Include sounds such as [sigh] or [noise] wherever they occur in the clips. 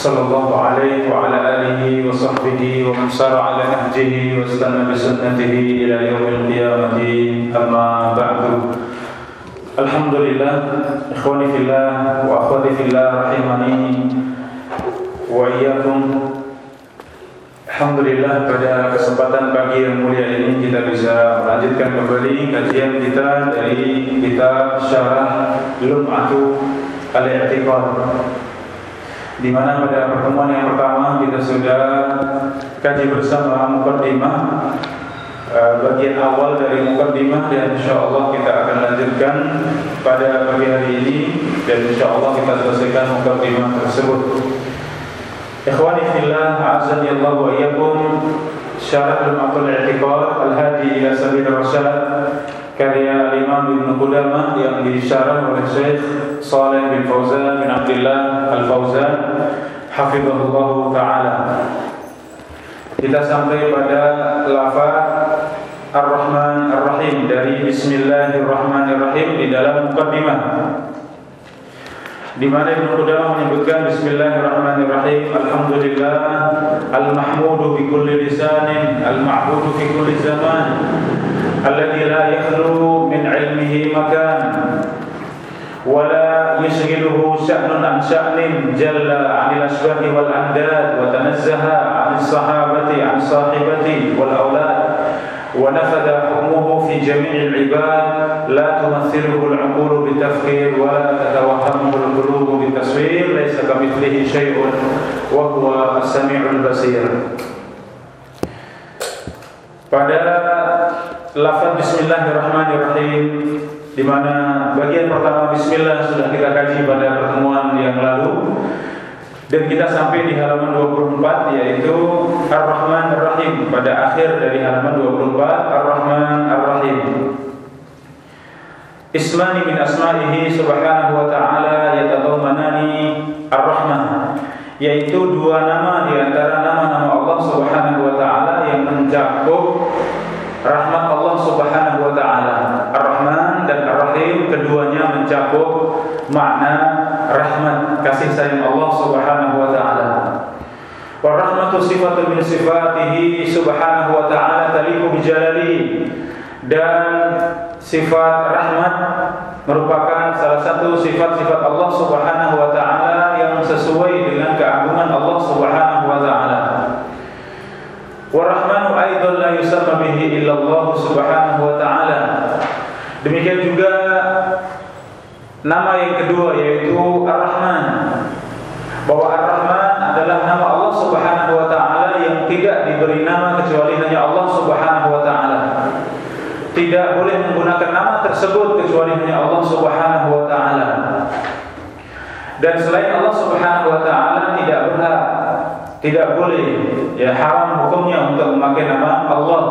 صلى الله عليه وعلى آله وصحبه ومن سار على نهجه واستنى بسنته إلى يوم القيامة أما بعد الحمد لله إخواني في الله وأخواتي في الله رحمني وإياكم Alhamdulillah pada kesempatan pagi yang mulia ini kita bisa melanjutkan kembali kajian kita dari kitab Syarah Lum'atu Al-I'tiqad di mana pada pertemuan yang pertama kita sudah kaji bersama mukaddimah bagian awal dari mukaddimah dan insyaallah kita akan lanjutkan pada pagi hari ini dan insyaallah kita selesaikan mukaddimah tersebut. Ikhwani fillah, a'azani Allah wa iyyakum Syarah al-Maqal i'tiqad al-hadi ila sabil rasyad karya Imam Ibn Qudamah yang disyarah oleh Syekh Saleh bin Fauzan bin Abdullah Al-Fauzan hafizahullah taala. Kita sampai pada lafaz Ar-Rahman Ar-Rahim dari Bismillahirrahmanirrahim di dalam mukaddimah. Di mana Ibnu Qudamah menyebutkan Bismillahirrahmanirrahim Alhamdulillah Al-Mahmudu fi kulli lisanin Al-Ma'budu fi kulli zaman Alladhi la yakhlu min ilmihi makan ولا يشغله شأن عن شأن جل عن الأشباه والأنداد وتنزه عن الصحابة عن صاحبته والأولاد. ونفذ حكمه في جميع العباد. لا تمثله العقول بالتفكير ولا تتوهمه القلوب بالتصوير ليس كمثله شيء وهو السميع البصير. Pada lafaz bismillahirrahmanirrahim di mana bagian pertama bismillah sudah kita kaji pada pertemuan yang lalu. Dan kita sampai di halaman 24 yaitu Ar-Rahman Ar-Rahim pada akhir dari halaman 24 Ar-Rahman Ar-Rahim Ismani min asma'ihi subhanahu wa ta'ala yatadammanani Ar-Rahman. Yaitu dua nama di antara nama-nama Allah subhanahu wa ta'ala yang mencakup rahmat Allah subhanahu wa ta'ala Ar-Rahman dan Ar-Rahim keduanya mencakup makna rahmat kasih sayang Allah Subhanahu wa taala. Wa rahmatu sifatun min sifatihi subhanahu wa ta'ala taliqu bi dan sifat rahmat merupakan salah satu sifat-sifat Allah Subhanahu wa taala yang sesuai dengan keagungan Allah Subhanahu wa taala. Wa rahmanu aidan la yusamma bihi illa Allah Subhanahu wa taala. Demikian juga Nama yang kedua yaitu Ar-Rahman. Bahwa Ar-Rahman adalah nama Allah Subhanahu wa taala yang tidak diberi nama kecuali hanya Allah Subhanahu wa taala. Tidak boleh menggunakan nama tersebut kecuali hanya Allah Subhanahu wa taala. Dan selain Allah Subhanahu wa taala tidak boleh. Ya haram hukumnya untuk memakai nama Allah.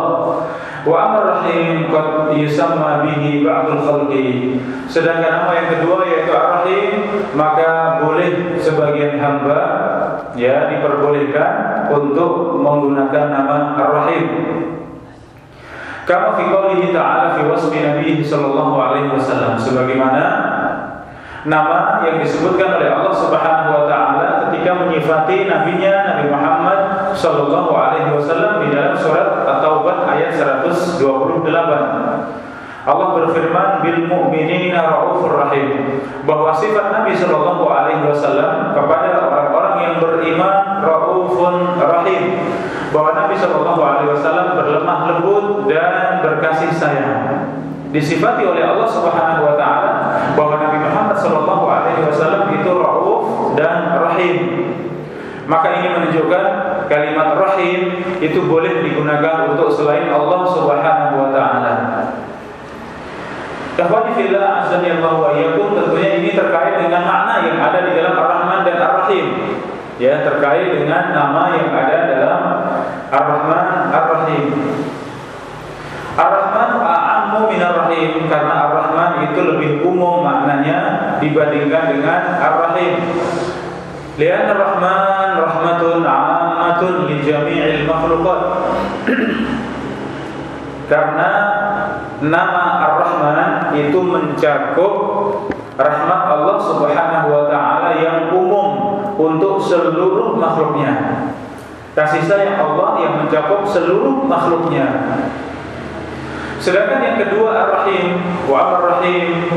Wa amar rahim qad yusamma bihi ba'dul khalqi. Sedangkan nama yang kedua yaitu ar-rahim maka boleh sebagian hamba ya diperbolehkan untuk menggunakan nama ar-rahim kama fi qoulihi ta'ala fi wasfi nabihi sallallahu alaihi wasallam. Sebagaimana nama yang disebutkan oleh Allah Subhanahu wa taala ketika menyifati nabinya Nabi Muhammad sallallahu alaihi wasallam di dalam surat At-Taubah ayat 128. Allah berfirman bil mu'minina raufur rahim. Bahwa sifat Nabi sallallahu alaihi wasallam kepada orang-orang yang beriman raufun rahim. Bahwa Nabi sallallahu alaihi wasallam berlemah lembut dan berkasih sayang. Disifati oleh Allah Subhanahu wa taala bahwa Nabi Muhammad sallallahu alaihi wasallam itu rauf dan rahim. Maka ini menunjukkan kalimat rahim itu boleh digunakan untuk selain Allah Subhanahu wa taala. Ikhwani fillah azani Allah wa iyyakum tentunya ini terkait dengan makna yang ada di dalam Ar-Rahman dan Ar-Rahim. Ya, terkait dengan nama yang ada dalam Ar-Rahman Ar-Rahim. Ar-Rahman a'ammu minar rahim karena Ar-Rahman itu lebih umum maknanya dibandingkan dengan Ar-Rahim. Lian Ar-Rahman rahmatun li jami'il makhluqat. karena nama Ar-Rahman itu mencakup rahmat Allah Subhanahu wa taala yang umum untuk seluruh makhluknya. Kasih sayang Allah yang mencakup seluruh makhluknya. Sedangkan yang kedua Ar-Rahim wa Ar-Rahim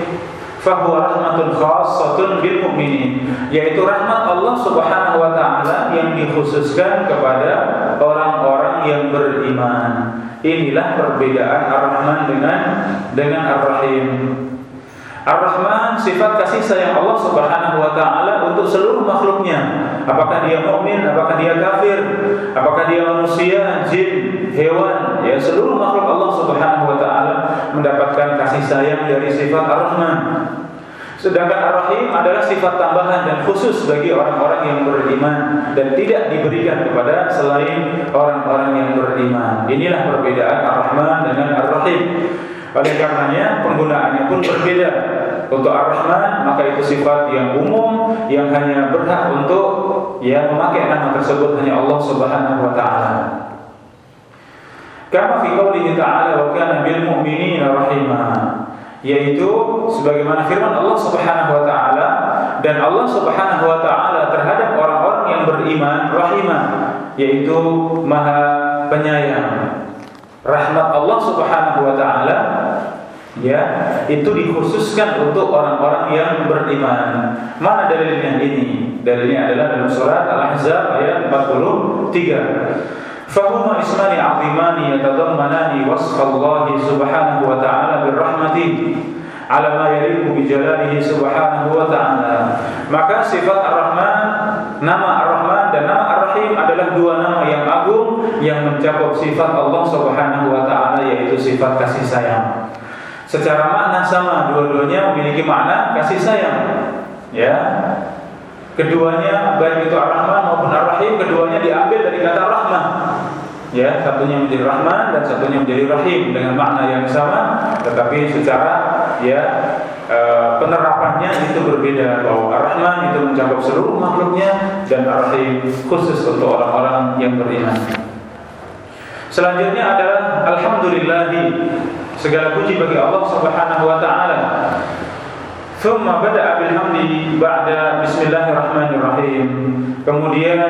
fahuwa rahmatun khassatun bil mu'minin yaitu rahmat Allah Subhanahu wa taala yang dikhususkan kepada orang-orang yang beriman. Inilah perbedaan Ar-Rahman dengan dengan Ar-Rahim. Ar-Rahman sifat kasih sayang Allah Subhanahu wa taala untuk seluruh makhluknya. Apakah dia mukmin, apakah dia kafir, apakah dia manusia, jin, hewan, ya seluruh makhluk Allah Subhanahu wa taala mendapatkan kasih sayang dari sifat Ar-Rahman. Sedangkan Ar-Rahim adalah sifat tambahan dan khusus bagi orang-orang yang beriman dan tidak diberikan kepada selain orang-orang yang beriman. Inilah perbedaan Ar-Rahman dengan Ar-Rahim. Oleh karenanya penggunaannya pun berbeda. Untuk Ar-Rahman maka itu sifat yang umum yang hanya berhak untuk ya memakai nama tersebut hanya Allah Subhanahu wa taala. Kama fi qoulihi ta'ala wa kana bil mu'minina rahima yaitu sebagaimana firman Allah Subhanahu wa taala dan Allah Subhanahu wa taala terhadap orang-orang yang beriman rahimah yaitu maha penyayang rahmat Allah Subhanahu wa taala ya itu dikhususkan untuk orang-orang yang beriman. Mana dalilnya ini? Dalilnya adalah dalam surat Al-Ahzab ayat 43. فهما اسمان عظيمان يتضمنان وصف الله سبحانه وتعالى بالرحمة على ما يليق بجلاله سبحانه وتعالى maka sifat Ar-Rahman nama Ar-Rahman dan nama Ar-Rahim adalah dua nama yang agung yang mencakup sifat Allah Subhanahu wa taala yaitu sifat kasih sayang secara makna sama dua-duanya memiliki makna kasih sayang. Ya. Keduanya baik itu Ar-Rahman maupun Ar-Rahim keduanya diambil dari kata rahmah. Ya satunya menjadi Rahman dan satunya menjadi Rahim dengan makna yang sama tetapi secara ya e, penerapannya itu berbeda. Bahwa Ar-Rahman itu mencakup seluruh makhluknya dan Ar-Rahim khusus untuk orang-orang yang beriman. Selanjutnya adalah alhamdulillahi segala puji bagi Allah Subhanahu wa taala. Thumma bada'a bil hamdi ba'da bismillahirrahmanirrahim. Kemudian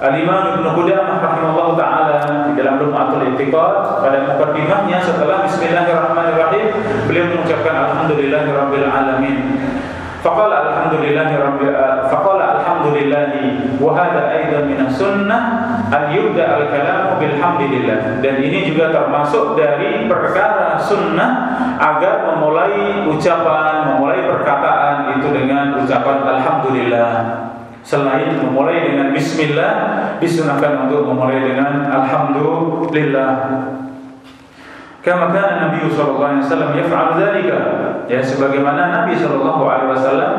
Al-Imam Ibnu Qudamah rahimahullah taala di dalam Lum'atul I'tiqad pada mukaddimahnya setelah bismillahirrahmanirrahim beliau mengucapkan alhamdulillahirabbil alamin. Faqala alhamdulillahi alhamdulillahi wa hadha aidan min sunnah an yubda al-kalamu bilhamdillah. Dan ini juga termasuk dari perkara sunnah agar memulai ucapan, memulai perkataan itu dengan ucapan alhamdulillah. Selain memulai dengan bismillah disunahkan untuk memulai dengan alhamdulillah. Kama kana Nabi sallallahu alaihi wasallam yaf'al dzalika. Ya sebagaimana Nabi sallallahu alaihi wasallam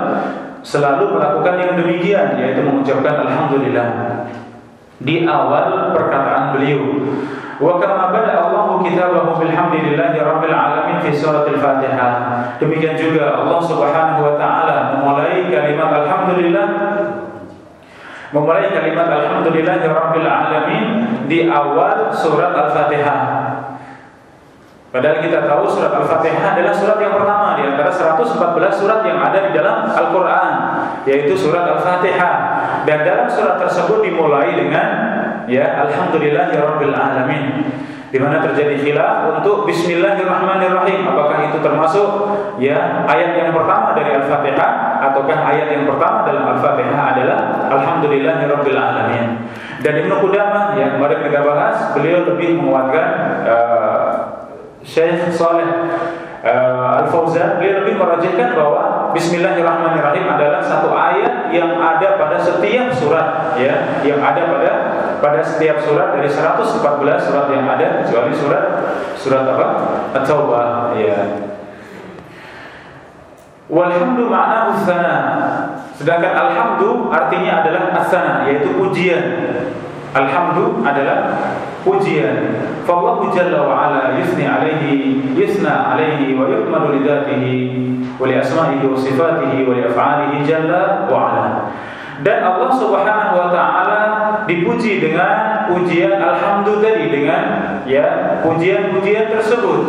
selalu melakukan yang demikian yaitu mengucapkan alhamdulillah di awal perkataan beliau. Wa kama bada Allah kitabahu bilhamdillahi rabbil alamin fi surat al-Fatihah. Demikian juga Allah Subhanahu wa taala memulai kalimat alhamdulillah memulai kalimat alhamdulillah rabbil alamin di awal surat Al-Fatihah. Padahal kita tahu surat Al-Fatihah adalah surat yang pertama di antara 114 surat yang ada di dalam Al-Qur'an, yaitu surat Al-Fatihah. Dan dalam surat tersebut dimulai dengan ya alhamdulillah ya rabbil alamin di mana terjadi khilaf untuk bismillahirrahmanirrahim apakah itu termasuk ya ayat yang pertama dari Al-Fatihah ataukah ayat yang pertama dalam Al-Fatihah adalah alhamdulillahirabbil alamin dan Ibnu Qudamah yang kemarin kita bahas beliau lebih menguatkan uh, Syekh Saleh uh, Al-Fauzan beliau lebih merajihkan bahwa Bismillahirrahmanirrahim adalah satu ayat yang ada pada setiap surat ya yang ada pada pada setiap surat dari 114 surat yang ada kecuali surat surat apa? At-Taubah ya. Walhamdu ma'na usana. Sedangkan alhamdu artinya adalah asana yaitu pujian. Alhamdu adalah pujian. Yuhmadu li dzatihi wa li asma'ihi wa sifatihi wa li af'alihi jalla wa ala. Dan Allah Subhanahu wa taala dipuji dengan pujian alhamdulillah tadi dengan ya pujian-pujian tersebut.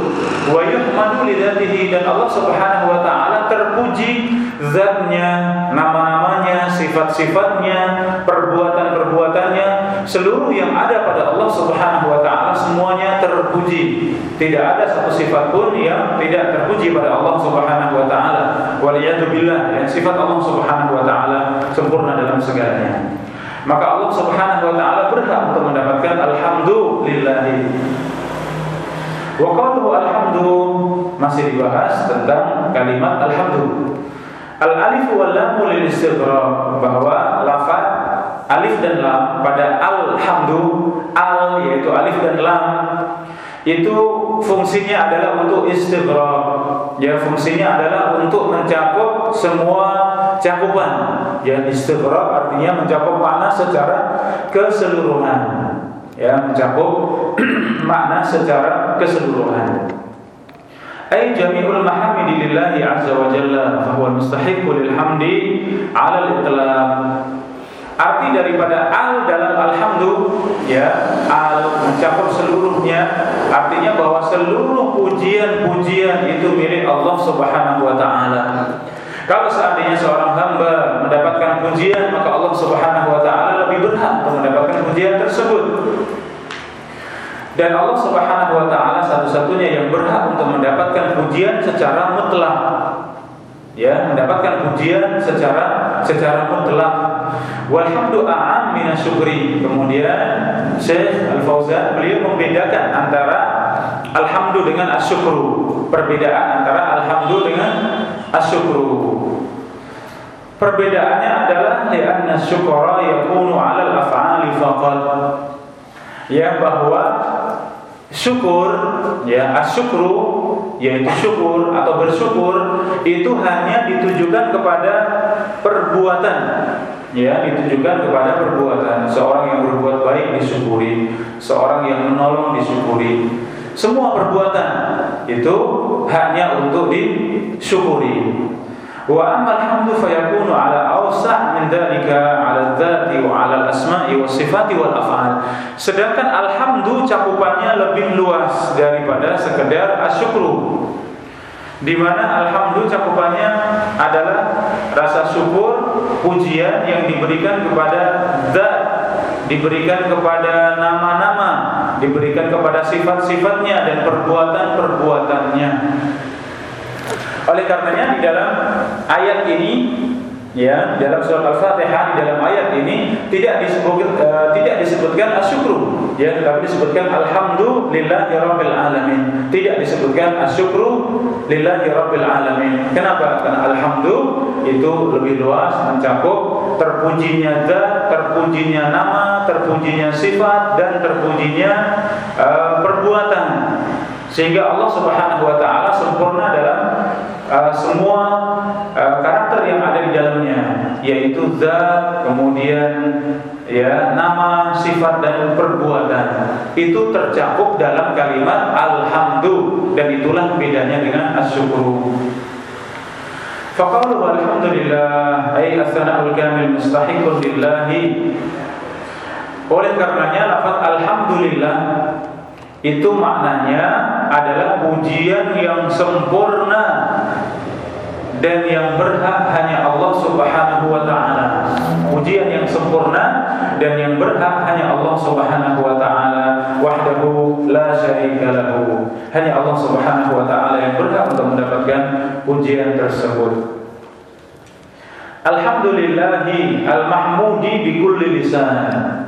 Wa yuhmadu li dzatihi dan Allah Subhanahu wa taala terpuji zatnya, nama-namanya, sifat-sifatnya, perbuatan-perbuatannya, seluruh yang ada pada Allah Subhanahu wa taala semuanya terpuji. Tidak ada satu sifat pun yang tidak terpuji pada Allah Subhanahu wa taala. Waliyadzubillah, ya, sifat Allah Subhanahu wa taala sempurna dalam segalanya. Maka Allah Subhanahu wa taala berhak untuk mendapatkan alhamdulillah. Wa qawluhu alhamdu masih dibahas tentang kalimat alhamdu. Al alif wal lam lil istighraq bahwa lafaz alif dan lam pada alhamdu al yaitu alif dan lam itu fungsinya adalah untuk istighraq ya fungsinya adalah untuk mencakup semua cakupan. Ya istighraq artinya mencakup makna secara keseluruhan. Ya mencakup [clears throat] makna secara keseluruhan. Ay jami'ul mahamidi lillahi azza wa jalla fa huwa mustahiqul lil hamdi 'ala al-itlaq Arti daripada al dalam alhamdu ya al mencakup seluruhnya artinya bahwa seluruh pujian-pujian itu milik Allah Subhanahu wa taala. Kalau seandainya seorang hamba mendapatkan pujian maka Allah Subhanahu wa taala lebih berhak untuk mendapatkan pujian tersebut. Dan Allah Subhanahu wa taala satu-satunya yang berhak untuk mendapatkan pujian secara mutlak. Ya, mendapatkan pujian secara secara mutlak. Walhamdu a'am minasyukri. Kemudian Syekh Al-Fauzan beliau membedakan antara alhamdu dengan asyukru. Perbedaan antara alhamdu dengan asyukru. Perbedaannya adalah li'anna syukra yakunu 'ala al-af'ali faqat. Ya bahwa syukur ya asyukru yaitu syukur atau bersyukur itu hanya ditujukan kepada perbuatan ya ditujukan kepada perbuatan seorang yang berbuat baik disyukuri seorang yang menolong disyukuri semua perbuatan itu hanya untuk disyukuri Wa amma alhamdu fayakunu ala awsa' min dhalika ala dzati wa ala al-asma'i wa sifati wal af'al. Sedangkan alhamdu cakupannya lebih luas daripada sekedar asyukru. Di mana alhamdu cakupannya adalah rasa syukur, pujian yang diberikan kepada zat, diberikan kepada nama-nama, diberikan kepada sifat-sifatnya dan perbuatan-perbuatannya. Oleh karenanya di dalam ayat ini ya dalam surat Al-Fatihah di dalam ayat ini tidak disebut uh, tidak disebutkan asyukru. Ya tetapi disebutkan alhamdulillah ya rabbil alamin. Tidak disebutkan asyukru lillahi rabbil alamin. Kenapa? Karena alhamdu itu lebih luas mencakup terpujinya zat terpujinya nama terpujinya sifat dan terpujinya uh, perbuatan. Sehingga Allah Subhanahu wa taala sempurna dalam uh, semua uh, karakter yang ada di dalamnya yaitu zat kemudian ya nama sifat dan perbuatan. Itu tercakup dalam kalimat alhamdu dan itulah bedanya dengan asyukru Faqalu alhamdulillah ay as-sana'ul kamil mustahiqun lillahi. Oleh karenanya lafaz alhamdulillah itu maknanya adalah pujian yang sempurna dan yang berhak Subhanahu wa taala. Pujian yang sempurna dan yang berhak hanya Allah Subhanahu wa taala wahdahu la syarika lahu. Hanya Allah Subhanahu wa taala yang berhak untuk mendapatkan pujian tersebut. Alhamdulillahi al-mahmudi bi kulli lisan.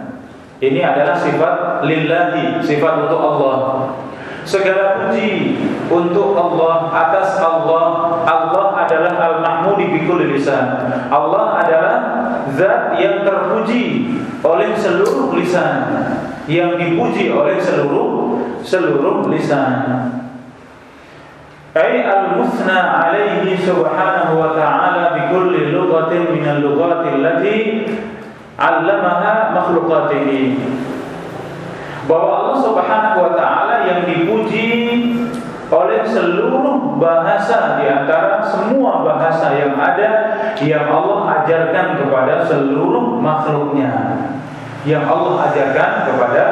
Ini adalah sifat lillahi, sifat untuk Allah. Segala puji untuk Allah atas Allah. Allah adalah al-mahmudi bi kulli lisan. Allah adalah zat yang terpuji oleh seluruh lisan, yang dipuji oleh seluruh seluruh lisan. Ay al-musna alaihi subhanahu wa ta'ala bi kulli lughatin min al-lughati allati 'allamaha makhluqatihi bahwa Allah Subhanahu wa taala yang dipuji oleh seluruh bahasa di antara semua bahasa yang ada yang Allah ajarkan kepada seluruh makhluknya. Yang Allah ajarkan kepada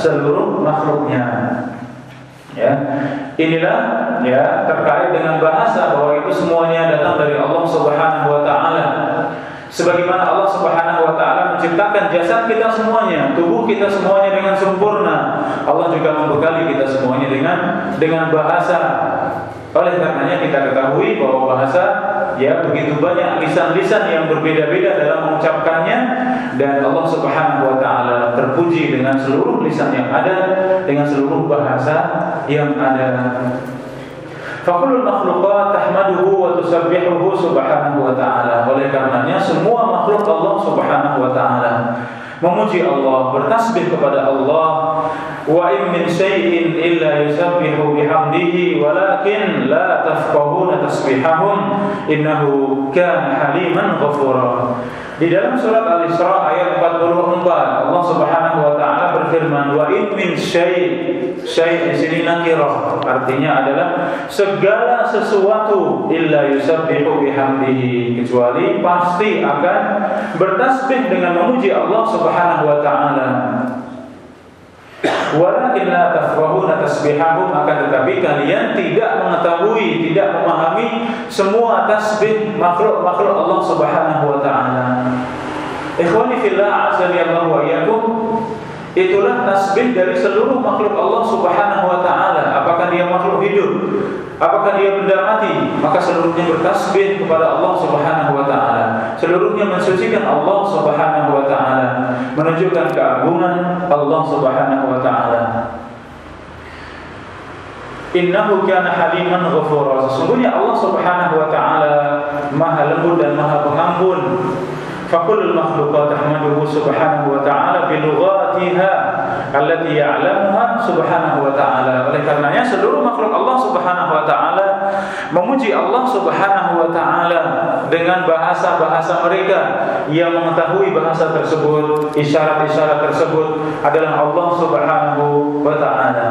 seluruh makhluknya. Ya. Inilah ya terkait dengan bahasa bahwa itu semuanya datang dari Allah Subhanahu wa taala Sebagaimana Allah Subhanahu wa taala menciptakan jasad kita semuanya, tubuh kita semuanya dengan sempurna. Allah juga membekali kita semuanya dengan dengan bahasa. Oleh karenanya kita ketahui bahwa bahasa ya begitu banyak lisan-lisan yang berbeda-beda dalam mengucapkannya dan Allah Subhanahu wa taala terpuji dengan seluruh lisan yang ada, dengan seluruh bahasa yang ada. Fakulul makhlukat tahmaduhu wa tusabbihuhu subhanahu wa ta'ala. Oleh karenanya semua makhluk Allah subhanahu wa ta'ala. Memuji Allah, bertasbih kepada Allah. Wa in min syai'in illa yusabbihu bihamdihi Walakin la tafqahuna tasbihahum. Innahu kana haliman ghafura. Di dalam surat Al-Isra ayat 44 Allah Subhanahu wa taala berfirman wa in min syai' syai' di sini nakirah. Artinya adalah segala sesuatu illa yusabbihu bihamdihi kecuali pasti akan bertasbih dengan memuji Allah Subhanahu wa taala. Walakin la tafqahuna tasbihahum akan tetapi kalian tidak mengetahui, tidak memahami semua tasbih makhluk-makhluk Allah Subhanahu wa taala. Ikhwani fillah azza wa wa iyyakum Itulah tasbih dari seluruh makhluk Allah Subhanahu wa taala. Apakah dia makhluk hidup? Apakah dia benda mati? Maka seluruhnya bertasbih kepada Allah Subhanahu wa taala. Seluruhnya mensucikan Allah Subhanahu wa taala, menunjukkan keagungan Allah Subhanahu wa taala. Innahu kana haliman ghafura. Sesungguhnya Allah Subhanahu wa taala Maha lembut dan Maha pengampun. فكل المخلوقات تحمده سبحانه وتعالى بلغاتها التي يعلمها سبحانه وتعالى oleh karenanya seluruh makhluk Allah Subhanahu wa taala memuji Allah Subhanahu wa taala dengan bahasa-bahasa mereka yang mengetahui bahasa tersebut isyarat-isyarat tersebut adalah Allah Subhanahu wa taala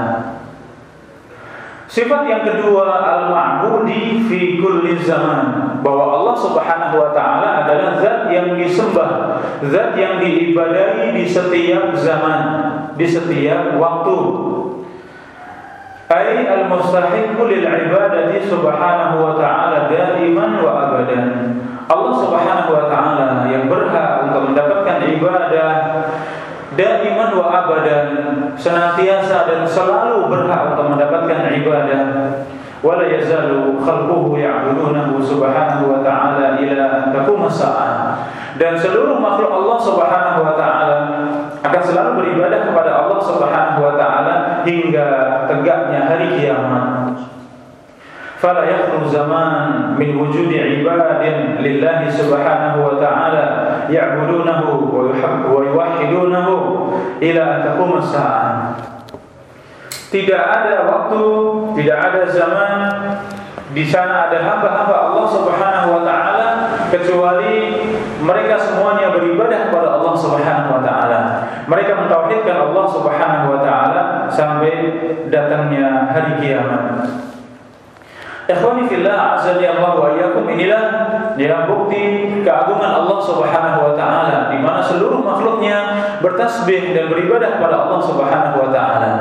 Sifat yang kedua al-ma'budi fi kulli zaman bahwa Allah Subhanahu wa taala adalah zat yang disembah, zat yang diibadahi di setiap zaman, di setiap waktu. Ai al-mustahiqu lil ibadati subhanahu wa ta'ala daiman wa abadan. Allah Subhanahu wa taala yang berhak untuk mendapatkan ibadah daiman wa abadan senantiasa dan selalu berhak untuk mendapatkan ibadah. Wala yazalu khalquhu ya'budunahu subhanahu wa ta'ala ila taqum sa'ah dan seluruh makhluk Allah subhanahu wa ta'ala akan selalu beribadah kepada Allah subhanahu wa ta'ala hingga tegaknya hari kiamat. Fala yakhru zaman min wujudi ibadin lillahi subhanahu wa ta'ala ya'budunahu wa yuwahidunahu ila taqum as-sa'ah. Tidak ada waktu, tidak ada zaman di sana ada hamba-hamba Allah Subhanahu wa taala kecuali mereka semuanya beribadah kepada Allah Subhanahu wa taala. Mereka mentauhidkan Allah Subhanahu wa taala sampai datangnya hari kiamat. Ikhwani fillah azza Allah wa iyyakum inilah ya bukti keagungan Allah Subhanahu wa taala di mana seluruh makhluknya bertasbih dan beribadah kepada Allah Subhanahu wa taala.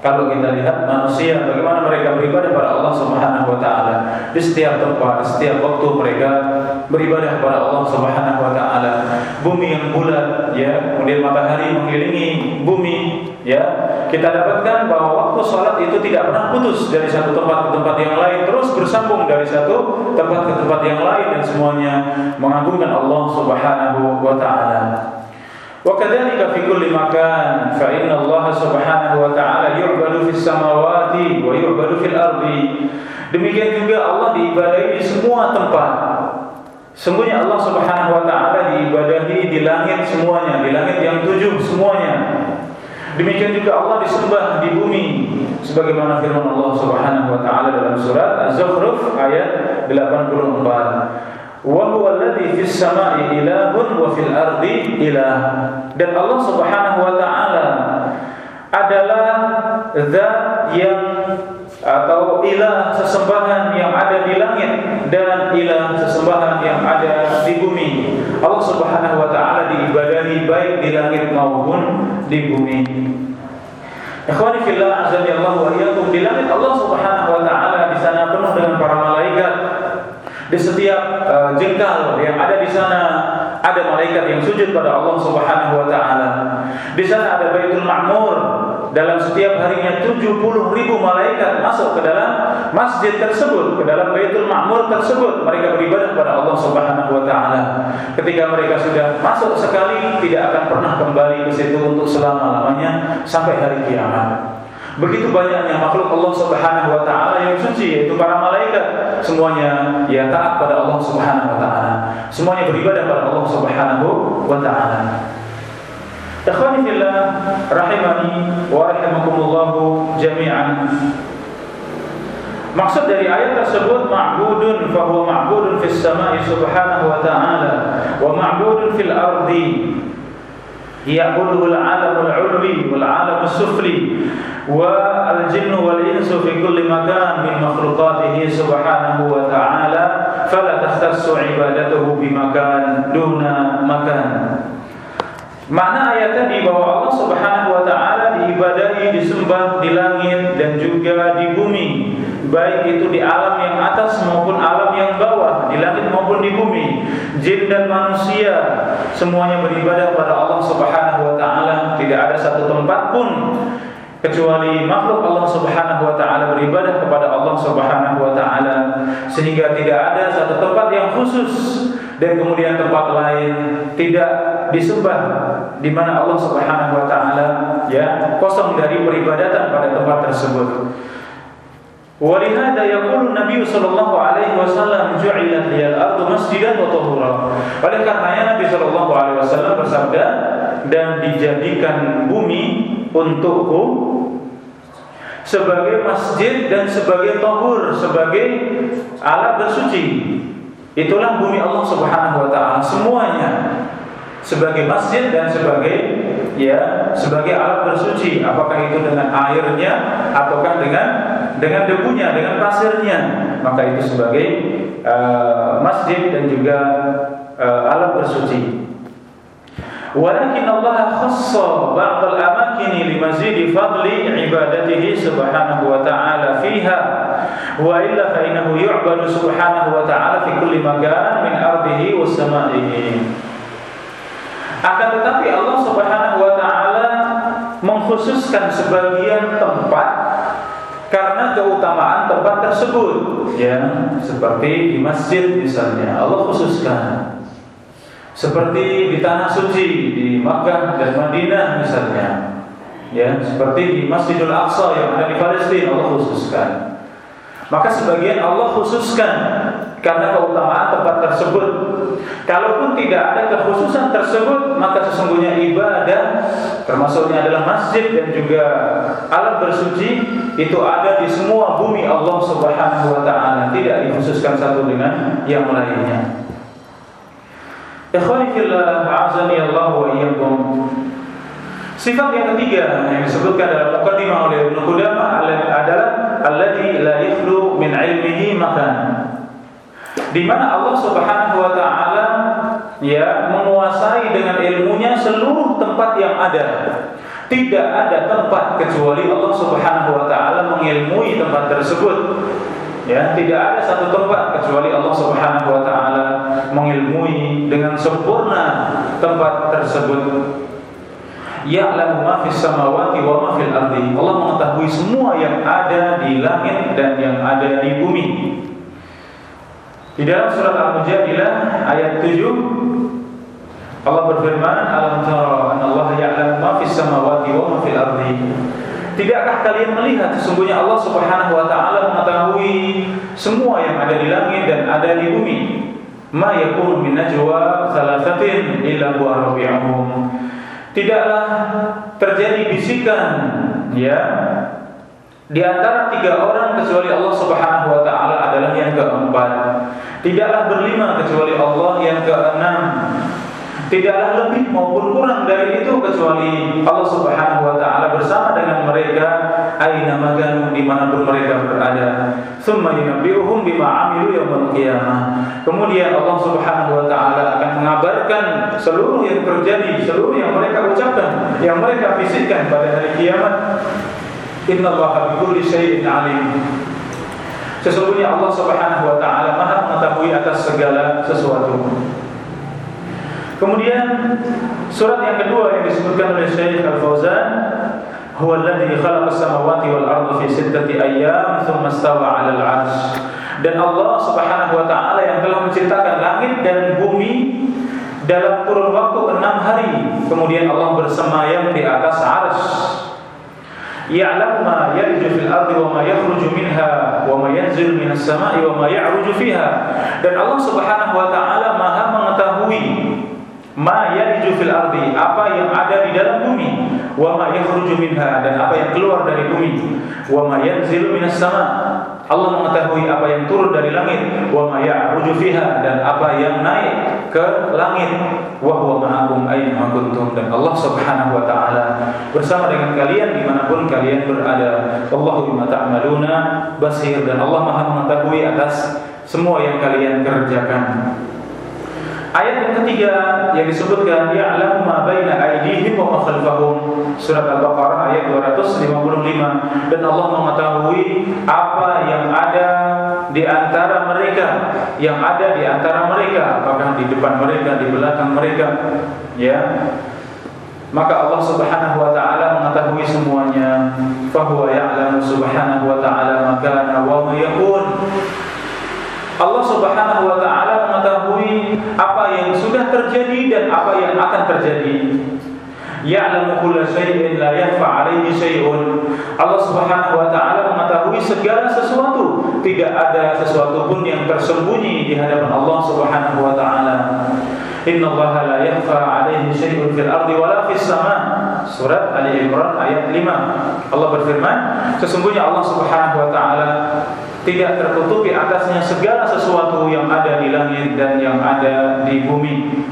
Kalau kita lihat manusia bagaimana mereka beribadah kepada Allah Subhanahu wa taala di setiap tempat, di setiap waktu mereka beribadah kepada Allah Subhanahu wa taala. Bumi yang bulat ya, kemudian matahari mengelilingi bumi ya. Kita dapatkan bahwa waktu salat itu tidak pernah putus dari satu tempat ke tempat yang lain, terus bersambung dari satu tempat ke tempat yang lain dan semuanya mengagungkan Allah Subhanahu wa taala. وكذلك في كل مكان فإن الله سبحانه وتعالى يعبد في السماوات ويعبد في الأرض demikian juga Allah diibadahi di semua tempat Sungguhnya Allah Subhanahu wa taala diibadahi di langit semuanya, di langit yang tujuh semuanya. Demikian juga Allah disembah di bumi sebagaimana firman Allah Subhanahu wa taala dalam surat Az-Zukhruf ayat 84. wa huwa alladhi fis sama'i ilahun wa fil dan Allah Subhanahu wa taala adalah zat yang atau ilah sesembahan yang ada di langit dan ilah sesembahan yang ada di bumi. Allah Subhanahu wa taala diibadahi baik di langit maupun di bumi. Ikhwani fillah azza wa wa iyyakum di langit Allah Subhanahu wa taala di sana penuh dengan para malaikat. Di setiap uh, jengkal yang ada di sana ada malaikat yang sujud pada Allah Subhanahu wa taala. Di sana ada Baitul Ma'mur dalam setiap harinya 70 ribu malaikat masuk ke dalam masjid tersebut, ke dalam Baitul Ma'mur tersebut. Mereka beribadah kepada Allah Subhanahu wa taala. Ketika mereka sudah masuk sekali tidak akan pernah kembali ke situ untuk selama-lamanya sampai hari kiamat. Begitu banyaknya makhluk Allah Subhanahu wa taala yang suci yaitu para malaikat semuanya ya taat pada Allah Subhanahu wa taala. Semuanya beribadah pada Allah Subhanahu wa taala. Ikhwani fillah rahimani wa rahimakumullah jami'an. Maksud dari ayat tersebut ma'budun fa huwa ma'budun fis sama'i subhanahu wa ta'ala wa ma'budun fil ardi al-'alamul 'ulwi wal 'alamul sufli والجن والإنس في كل مكان من مخلوقاته سبحانه وتعالى. فلا تختص عبادته بمكان دون مكان. Makna ayat tadi bahwa Allah Subhanahu wa taala diibadahi, disembah di langit dan juga di bumi, baik itu di alam yang atas maupun alam yang bawah, di langit maupun di bumi. Jin dan manusia semuanya beribadah kepada Allah Subhanahu wa taala, tidak ada satu tempat pun kecuali makhluk Allah Subhanahu wa taala beribadah kepada Allah Subhanahu wa taala sehingga tidak ada satu tempat yang khusus dan kemudian tempat lain tidak disembah di mana Allah Subhanahu wa taala ya kosong dari peribadatan pada tempat tersebut. Walihada yaqulu Nabi sallallahu alaihi wasallam ju'ilat liyal ardu masjidan wa tahura. Oleh karenanya Nabi sallallahu alaihi wasallam bersabda dan dijadikan bumi untukku sebagai masjid dan sebagai tahur, sebagai alat bersuci. Itulah bumi Allah Subhanahu wa taala semuanya. Sebagai masjid dan sebagai ya sebagai alat bersuci. Apakah itu dengan airnya ataukah dengan dengan debunya dengan pasirnya. Maka itu sebagai uh, masjid dan juga uh, alat bersuci Walakin Allah khassa ba'd al-amakin limazidi fadli ibadatihi subhanahu wa ta'ala fiha. Wa illa fa innahu yu'badu subhanahu wa ta'ala fi kulli makan min ardihi wa sama'ihi. Akan tetapi Allah subhanahu wa ta'ala mengkhususkan sebagian tempat karena keutamaan tempat tersebut ya. Seperti di masjid misalnya Allah khususkan seperti di tanah suci di Makkah dan Madinah misalnya. Ya seperti di Masjidil Aqsa yang ada di Palestina Allah khususkan. Maka sebagian Allah khususkan karena keutamaan tempat tersebut. Kalaupun tidak ada kekhususan tersebut maka sesungguhnya ibadah termasuknya adalah masjid dan juga alat bersuci itu ada di semua bumi Allah Subhanahu wa taala. Tidak dikhususkan satu dengan yang lainnya Ikhwani fillah azani Allah wa iyyakum. Sifat yang ketiga yang disebutkan dalam mukadimah oleh Ibnu Qudamah adalah alladzi la yakhlu min ilmihi makan. Di mana Allah Subhanahu wa taala ya menguasai dengan ilmunya seluruh tempat yang ada. Tidak ada tempat kecuali Allah Subhanahu wa taala mengilmui tempat tersebut. Ya, tidak ada satu tempat kecuali Allah Subhanahu wa taala mengilmui dengan sempurna tempat tersebut. Ya'lamu ma fis samawati wa ma fil ardi. Allah mengetahui semua yang ada di langit dan yang ada di bumi. Di dalam surat Al-Mujadilah ayat 7 Allah berfirman, "Alam tara anna Allah ya'lamu ma fis samawati wa ma fil ardi." Tidakkah kalian melihat sesungguhnya Allah Subhanahu wa taala mengetahui semua yang ada di langit dan ada di bumi? Ma yakunu min najwa thalathatin illa huwa rabi'uhum. Tidaklah terjadi bisikan ya di antara tiga orang kecuali Allah Subhanahu wa taala adalah yang keempat. Tidaklah berlima kecuali Allah yang keenam. Tidaklah lebih maupun kurang dari itu kecuali Allah Subhanahu wa taala bersama dengan mereka aina maganu di mana pun mereka berada. Tsumma yunabbi'uhum bima 'amilu yaumil qiyamah. Kemudian Allah Subhanahu wa taala akan mengabarkan seluruh yang terjadi, seluruh yang mereka ucapkan, yang mereka fisikkan pada hari kiamat. Innallaha bikulli syai'in 'alim. Sesungguhnya Allah Subhanahu wa taala Maha mengetahui atas segala sesuatu. Kemudian surat yang kedua yang disebutkan oleh Syekh Al-Fauzan huwa alladhi khalaqa as-samawati wal arda fi sittati ayyam thumma istawa 'ala al-'arsy. Dan Allah Subhanahu wa taala yang telah menciptakan langit dan bumi dalam kurun waktu enam hari. Kemudian Allah bersemayam di atas arsy. Ya'lamu ma yalju fil ardi wa ma yakhruju minha wa ma yanzilu minas sama'i wa ma ya'ruju fiha. Dan Allah Subhanahu wa taala Maha mengetahui ma yaliju fil ardi apa yang ada di dalam bumi wa ma yakhruju minha dan apa yang keluar dari bumi wa ma yanzilu minas sama. Allah mengetahui apa yang turun dari langit wa ma ya'ruju fiha dan apa yang naik ke langit. Wa huwa ma'akum aina kuntum. Dan Allah Subhanahu wa taala bersama dengan kalian di mana pun kalian berada. Allahu bima ta'maluna basir. Dan Allah Maha mengetahui atas semua yang kalian kerjakan Ayat yang ketiga yang disebutkan ya'lamu ma baina aydihim wa ma khalfahum. Surat Al-Baqarah ayat 255 dan Allah mengetahui apa yang ada di antara mereka yang ada di antara mereka apakah di depan mereka di belakang mereka ya. Maka Allah Subhanahu wa taala mengetahui semuanya. Fa huwa ya'lamu subhanahu wa taala makana wa ma yakun. Allah Subhanahu wa taala apa yang sudah terjadi dan apa yang akan terjadi. Ya'lamu kulla syai'in la 'alaihi syai'un. Allah Subhanahu wa taala mengetahui segala sesuatu, tidak ada sesuatu pun yang tersembunyi di hadapan Allah Subhanahu wa taala. Inna Allah la yakhfa 'alaihi syai'un fil ardi wala fis sama'. Surat Ali Imran ayat 5. Allah berfirman, sesungguhnya Allah Subhanahu wa taala tidak tertutupi atasnya segala sesuatu yang ada di langit dan yang ada di bumi.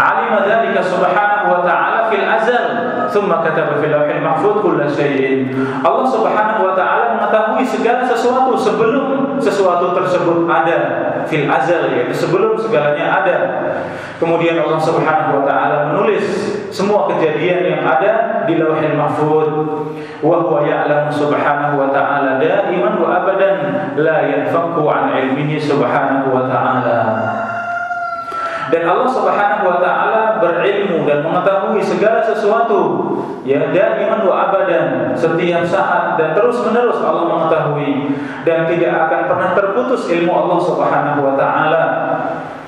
Alima dzalika subhanahu wa ta'ala fil azal, thumma kataba fil lawhil mahfuz kull. Allah Subhanahu wa ta'ala mengetahui segala sesuatu sebelum sesuatu tersebut ada fil azal yaitu sebelum segalanya ada. Kemudian Allah Subhanahu wa taala menulis semua kejadian yang ada di Lauhil Mahfuz. Wa huwa ya'lamu subhanahu wa ta'ala daiman wa abadan la yanfaqu an ilmihi subhanahu wa ta'ala. Dan Allah Subhanahu wa taala berilmu dan mengetahui segala sesuatu. Ya daiman wa abadan setiap saat dan terus-menerus Allah mengetahui. Dan tidak akan pernah terputus ilmu Allah Subhanahu wa taala.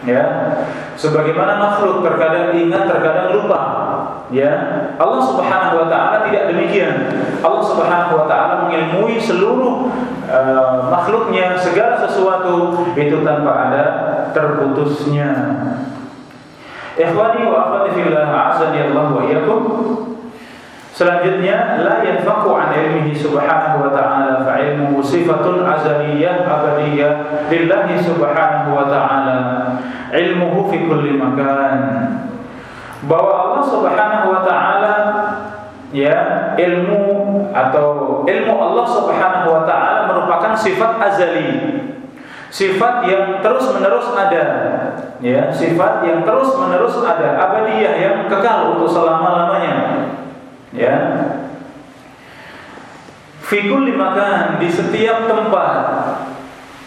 Ya sebagaimana makhluk terkadang ingat terkadang lupa ya Allah Subhanahu wa taala tidak demikian. Allah Subhanahu wa taala mengilmui seluruh uh, makhluknya segala sesuatu itu tanpa ada terputusnya. Ikhwani wa akhwati fillah azani Allah wa iyyakum. Selanjutnya la yanfaqu an ilmihi subhanahu wa ta'ala fa ilmuhu sifatun azaliyah abadiyah lillahi subhanahu wa ta'ala. Ilmuhu fi kulli makan bahwa Allah subhanahu wa ta'ala ya ilmu atau ilmu Allah subhanahu wa ta'ala merupakan sifat azali. Sifat yang terus menerus ada ya sifat yang terus menerus ada abadiyah yang kekal untuk selama lamanya ya fikul makan di setiap tempat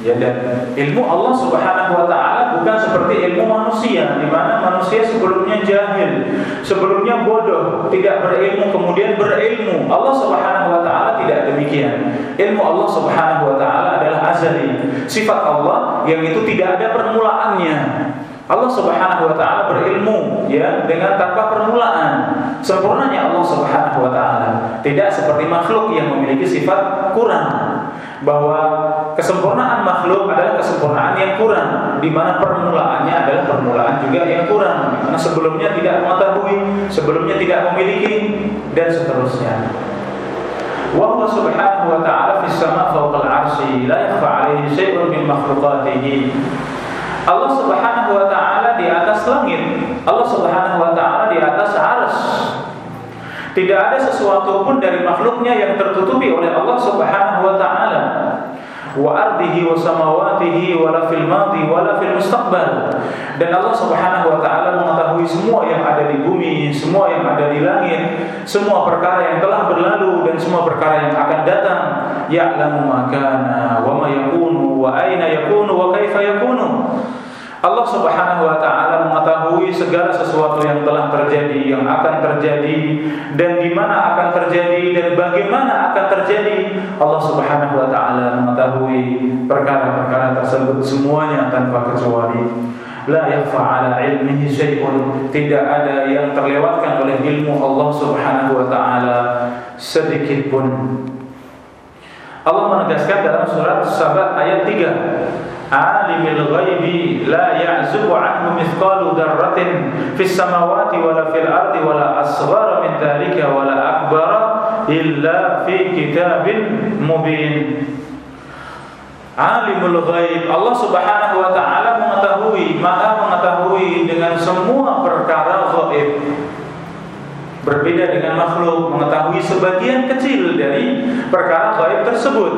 Ya dan ilmu Allah Subhanahu wa taala bukan seperti ilmu manusia di mana manusia sebelumnya jahil, sebelumnya bodoh, tidak berilmu kemudian berilmu. Allah Subhanahu wa taala tidak demikian. Ilmu Allah Subhanahu wa taala adalah azali, sifat Allah yang itu tidak ada permulaannya. Allah Subhanahu wa taala berilmu ya dengan tanpa permulaan. Sempurnanya Allah Subhanahu wa taala. Tidak seperti makhluk yang memiliki sifat kurang bahwa kesempurnaan makhluk adalah kesempurnaan yang kurang di mana permulaannya adalah permulaan juga yang kurang karena sebelumnya tidak mengetahui sebelumnya tidak memiliki dan seterusnya huwa subhanahu wa ta'ala fis sama' fawqa al-'arsy la yakhfa 'alaihi syai'un min makhluqatihi Allah Subhanahu wa taala di atas langit. Allah Subhanahu wa taala di atas arsy. Tidak ada sesuatu pun dari makhluknya yang tertutupi oleh Allah Subhanahu wa taala. Wa ardihi wa samawatihi wa la fil madi wa la fil mustaqbal. Dan Allah Subhanahu wa taala mengetahui semua yang ada di bumi, semua yang ada di langit, semua perkara yang telah berlalu dan semua perkara yang akan datang. Ya'lamu ma kana wa ma yakunu wa aina yakunu wa kaifa yakunu. Allah Subhanahu wa taala mengetahui segala sesuatu yang telah terjadi, yang akan terjadi dan di mana akan terjadi dan bagaimana akan terjadi. Allah Subhanahu wa taala mengetahui perkara-perkara tersebut semuanya tanpa kecuali. La yakhfa 'ala 'ilmihi syai'un. Tidak ada yang terlewatkan oleh ilmu Allah Subhanahu wa taala sedikit pun. Allah menegaskan dalam surat Sabat ayat 3 alimil ghaibi la ya'zubu anhu mithqalu dzarratin fis samawati wala fil ardi wala asghara min dzalika wala akbara illa fi kitabin mubin Alimul ghaib Allah Subhanahu wa taala mengetahui Maha mengetahui dengan semua perkara ghaib Berbeda dengan makhluk mengetahui sebagian kecil dari perkara ghaib tersebut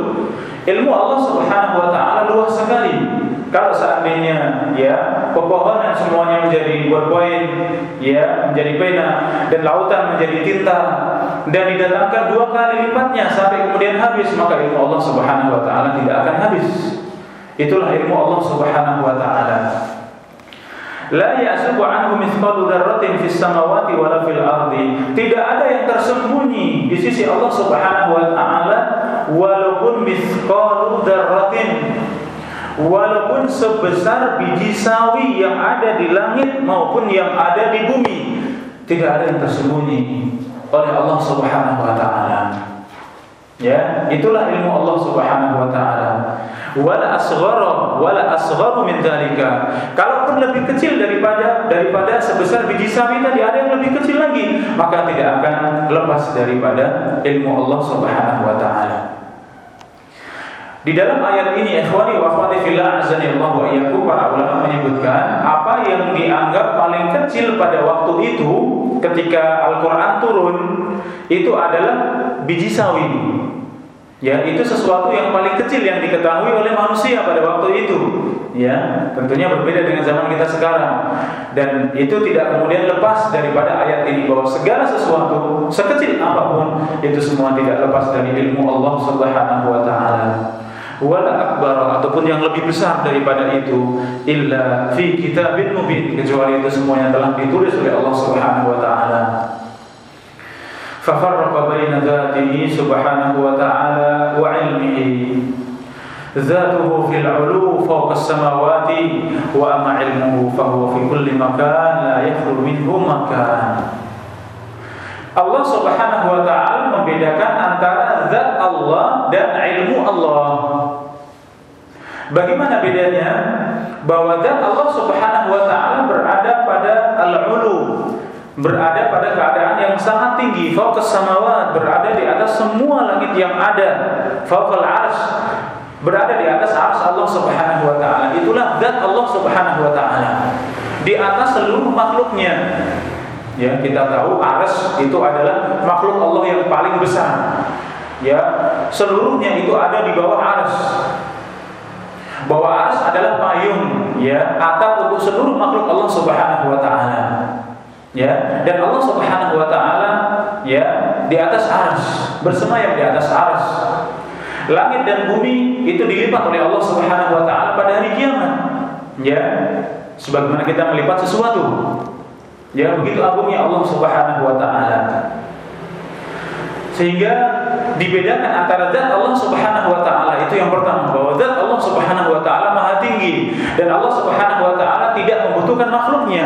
Ilmu Allah Subhanahu wa taala luas sekali. Kalau seandainya ya pepohonan semuanya menjadi berpoin, ya menjadi pena dan lautan menjadi tinta dan didatangkan dua kali lipatnya sampai kemudian habis maka ilmu Allah Subhanahu wa taala tidak akan habis. Itulah ilmu Allah Subhanahu wa taala. La ya'zubu anhu mithqalu dzarratin fis samawati wala fil ardi. Tidak ada yang tersembunyi di sisi Allah Subhanahu wa taala walaupun mithqalu dzarratin. Walaupun sebesar biji sawi yang ada di langit maupun yang ada di bumi, tidak ada yang tersembunyi oleh Allah Subhanahu wa taala. Ya, itulah ilmu Allah Subhanahu wa taala. Wala asghara wala asgharu min dzalika. Kalaupun lebih kecil daripada daripada sebesar biji sawi tadi ada yang lebih kecil lagi, maka tidak akan lepas daripada ilmu Allah Subhanahu wa taala. Di dalam ayat ini ikhwani wa akhwati fillah azani Allah wa iyyakum para ulama menyebutkan apa yang dianggap paling kecil pada waktu itu ketika Al-Qur'an turun itu adalah biji sawi. Ya, itu sesuatu yang paling kecil yang diketahui oleh manusia pada waktu itu. Ya, tentunya berbeda dengan zaman kita sekarang. Dan itu tidak kemudian lepas daripada ayat ini bahwa segala sesuatu sekecil apa pun itu semua tidak lepas dari ilmu Allah Subhanahu wa taala. Wala akbar ataupun yang lebih besar daripada itu illa fi kitabin mubin kecuali itu semuanya telah ditulis oleh Allah Subhanahu wa taala. ففرق بين ذاته سبحانه وتعالى وعلمه ذاته في العلو فوق السماوات وأما علمه فهو في كل مكان لا يخلو منه مكان Allah subhanahu wa ta'ala membedakan antara zat Allah dan ilmu Allah Bagaimana bedanya? Bahwa zat Allah subhanahu wa ta'ala berada pada al-ulu berada pada keadaan yang sangat tinggi. Fauqas samawat berada di atas semua langit yang ada. Fauqal arsy berada di atas arsy Allah Subhanahu wa taala. Itulah zat Allah Subhanahu wa taala. Di atas seluruh makhluknya. Ya kita tahu arsy itu adalah makhluk Allah yang paling besar. Ya seluruhnya itu ada di bawah arsy bahwa arsy adalah payung ya atap untuk seluruh makhluk Allah Subhanahu wa taala ya. Dan Allah Subhanahu wa taala ya di atas ars bersemayam di atas ars. Langit dan bumi itu dilipat oleh Allah Subhanahu wa taala pada hari kiamat. Ya. Sebagaimana kita melipat sesuatu. Ya begitu agungnya Allah Subhanahu wa taala. Sehingga dibedakan antara zat Allah Subhanahu wa taala itu yang pertama bahwa zat Allah Subhanahu wa taala maha tinggi. Dan Allah Subhanahu wa taala tidak membutuhkan makhluknya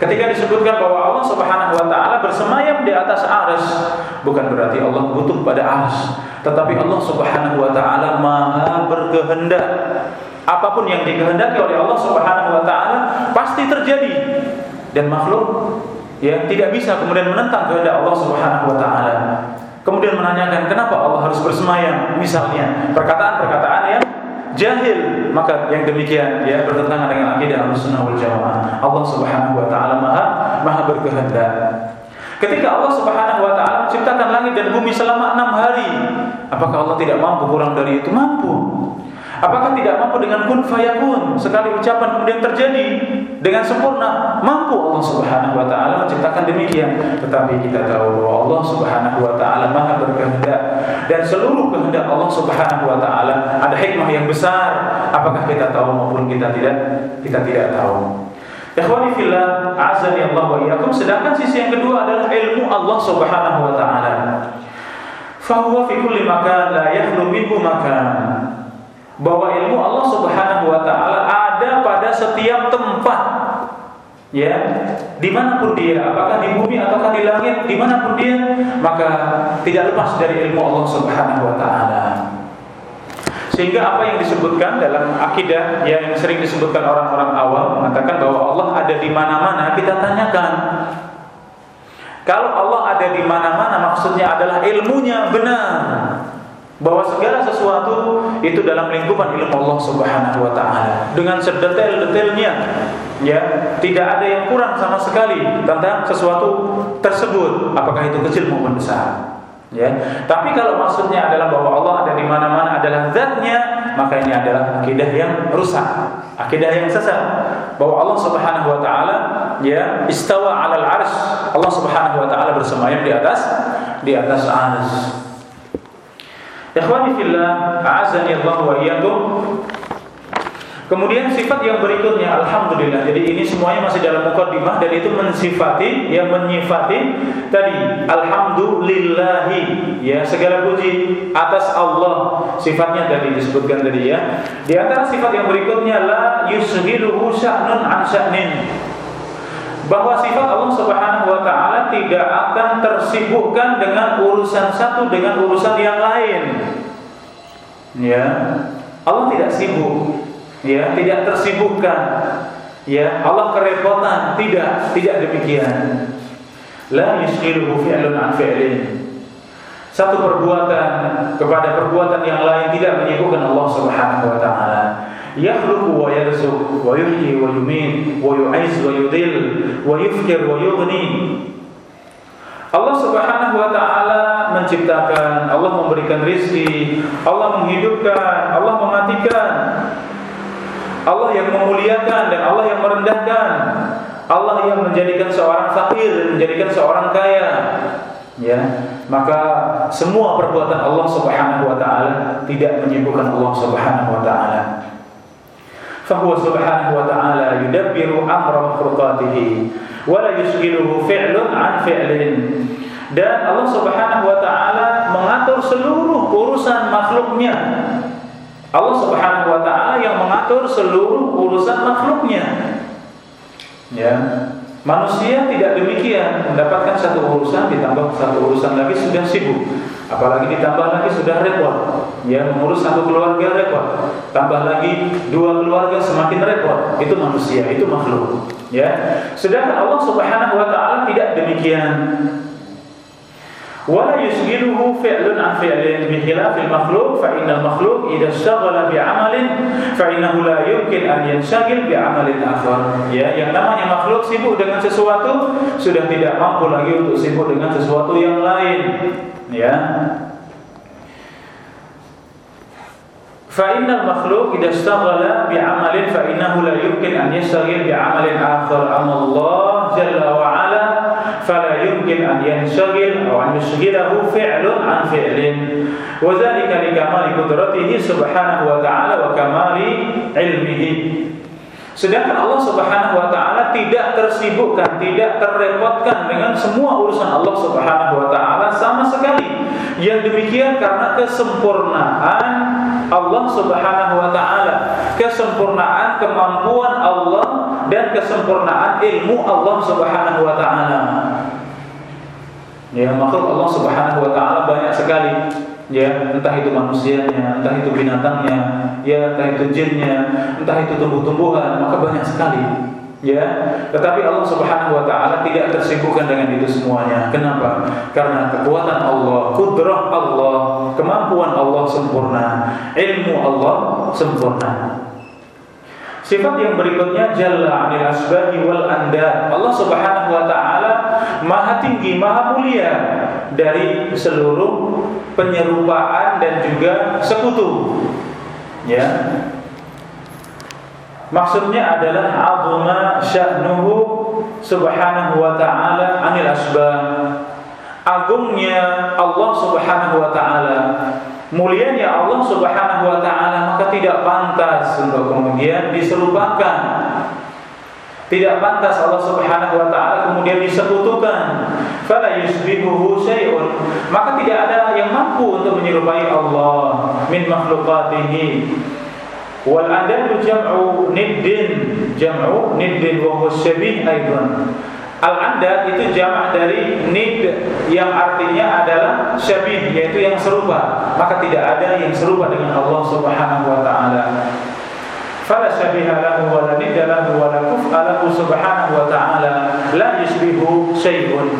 Ketika disebutkan bahwa Allah Subhanahu wa taala bersemayam di atas arsy, bukan berarti Allah butuh pada arsy, tetapi Allah Subhanahu wa taala Maha berkehendak. Apa pun yang dikehendaki oleh Allah Subhanahu wa taala pasti terjadi. Dan makhluk ya tidak bisa kemudian menentang kehendak Allah Subhanahu wa taala. Kemudian menanyakan kenapa Allah harus bersemayam misalnya perkataan-perkataan yang jahil, maka yang demikian ya bertentangan dengan akidah Ahlussunnah wal Jamaah. Allah Subhanahu wa taala Maha Maha berkehendak. Ketika Allah Subhanahu wa taala menciptakan langit dan bumi selama enam hari, apakah Allah tidak mampu kurang dari itu? Mampu. Apakah tidak mampu dengan kun fayakun sekali ucapan kemudian terjadi dengan sempurna? Mampu Allah Subhanahu wa taala menciptakan demikian. Tetapi kita tahu bahwa Allah Subhanahu wa taala Maha berkehendak dan seluruh kehendak Allah Subhanahu wa taala ada hikmah yang besar. Apakah kita tahu maupun kita tidak? Kita tidak tahu. Ikhwani fillah, azani Allah wa iyyakum. Sedangkan sisi yang kedua adalah ilmu Allah Subhanahu wa taala. Fahuwa fi kulli makan makan bahwa ilmu Allah Subhanahu wa taala ada pada setiap tempat. Ya, di mana pun dia, apakah di bumi ataukah di langit, di mana pun dia, maka tidak lepas dari ilmu Allah Subhanahu wa taala. Sehingga apa yang disebutkan dalam akidah yang sering disebutkan orang-orang awam mengatakan bahwa Allah ada di mana-mana, kita tanyakan. Kalau Allah ada di mana-mana maksudnya adalah ilmunya benar bahwa segala sesuatu itu dalam lingkupan ilmu Allah Subhanahu wa taala. Dengan sedetail-detailnya ya tidak ada yang kurang sama sekali tentang sesuatu tersebut apakah itu kecil maupun besar ya. Tapi kalau maksudnya adalah bahwa Allah ada di mana-mana adalah zatnya maka ini adalah akidah yang rusak akidah yang sesat. Bahwa Allah Subhanahu wa taala ya istawa 'alal 'arsy Allah Subhanahu wa taala bersemayam di atas di atas 'arsy Ikhwani fillah, a'azani Allah wa iyyakum. Kemudian sifat yang berikutnya alhamdulillah. Jadi ini semuanya masih dalam mukadimah dan itu mensifati yang menyifati tadi alhamdulillahi ya segala puji atas Allah. Sifatnya tadi disebutkan tadi ya. Di antara sifat yang berikutnya la yusghiluhu sya'nun an bahwa sifat Allah Subhanahu wa taala tidak akan tersibukkan dengan urusan satu dengan urusan yang lain. Ya. Allah tidak sibuk. Ya, tidak tersibukkan. Ya, Allah kerepotan, tidak, tidak demikian. La yusghiluhu fi'lun an fi'lin. Satu perbuatan kepada perbuatan yang lain tidak menyibukkan Allah Subhanahu wa taala wa yu'izz wa yudhil wa yufkir wa yughni Allah Subhanahu wa taala menciptakan, Allah memberikan rizki, Allah menghidupkan, Allah mematikan. Allah yang memuliakan dan Allah yang merendahkan. Allah yang menjadikan seorang fakir, menjadikan seorang kaya. Ya, maka semua perbuatan Allah Subhanahu wa taala tidak menyibukkan Allah Subhanahu wa taala. فهو سبحانه وتعالى يدبر أمر مخلوقاته ولا يشغله فعل عن فعل dan Allah Subhanahu wa taala mengatur seluruh urusan makhluknya. Allah Subhanahu wa taala yang mengatur seluruh urusan makhluknya. Ya. Manusia tidak demikian, mendapatkan satu urusan ditambah satu urusan lagi sudah sibuk. Apalagi ditambah lagi sudah repot. Ya, mengurus satu keluarga repot. Tambah lagi dua keluarga semakin repot. Itu manusia, itu makhluk. Ya. Sedangkan Allah Subhanahu wa taala tidak demikian ولا يشغله فعل عن فعل بخلاف المخلوق فإن المخلوق إذا اشتغل بعمل فإنه لا يمكن أن ينشغل بعمل آخر ya yang namanya makhluk sibuk dengan sesuatu sudah tidak mampu lagi untuk sibuk dengan sesuatu yang lain ya فإن المخلوق إذا اشتغل بعمل فإنه لا يمكن أن يشتغل بعمل آخر أما الله جل وعلا فلا يمكن أن ينشغل أو أن يشغله فعل عن فعل وذلك لكمال قدرته سبحانه وتعالى وكمال علمه Sedangkan Allah Subhanahu wa taala tidak tersibukkan, tidak terrepotkan dengan semua urusan Allah Subhanahu wa taala sama sekali. Yang demikian karena kesempurnaan Allah Subhanahu wa taala, kesempurnaan kemampuan Allah dan kesempurnaan ilmu Allah Subhanahu wa taala. Ya, makhluk Allah Subhanahu wa taala banyak sekali. Ya, entah itu manusianya, entah itu binatangnya, ya entah itu jinnya, entah itu tumbuh-tumbuhan, maka banyak sekali. Ya, tetapi Allah Subhanahu wa taala tidak tersibukkan dengan itu semuanya. Kenapa? Karena kekuatan Allah, kudrah Allah, kemampuan Allah sempurna, ilmu Allah sempurna. Sifat yang berikutnya jalla 'anil asbahi wal andad. Allah Subhanahu wa taala maha tinggi, maha mulia dari seluruh penyerupaan dan juga sekutu. Ya, Maksudnya adalah azuma sya'nuhu subhanahu wa ta'ala anil asbab. Agungnya Allah subhanahu wa ta'ala Mulianya Allah subhanahu wa ta'ala Maka tidak pantas untuk kemudian diserupakan. Tidak pantas Allah subhanahu wa ta'ala kemudian disekutukan. Fala yusbihuhu syai'un. Maka tidak ada yang mampu untuk menyerupai Allah Min makhlukatihi wal adadu jam'u niddin. Jam'u niddin wa huwa syabih aidan al andad itu jamak dari nid yang artinya adalah syabih yaitu yang serupa. Maka tidak ada yang serupa dengan Allah Subhanahu wa taala. Fala syabiha lahu wa la nidda lahu wa la kuf'a lahu subhanahu wa ta'ala. La yushbihu syai'un.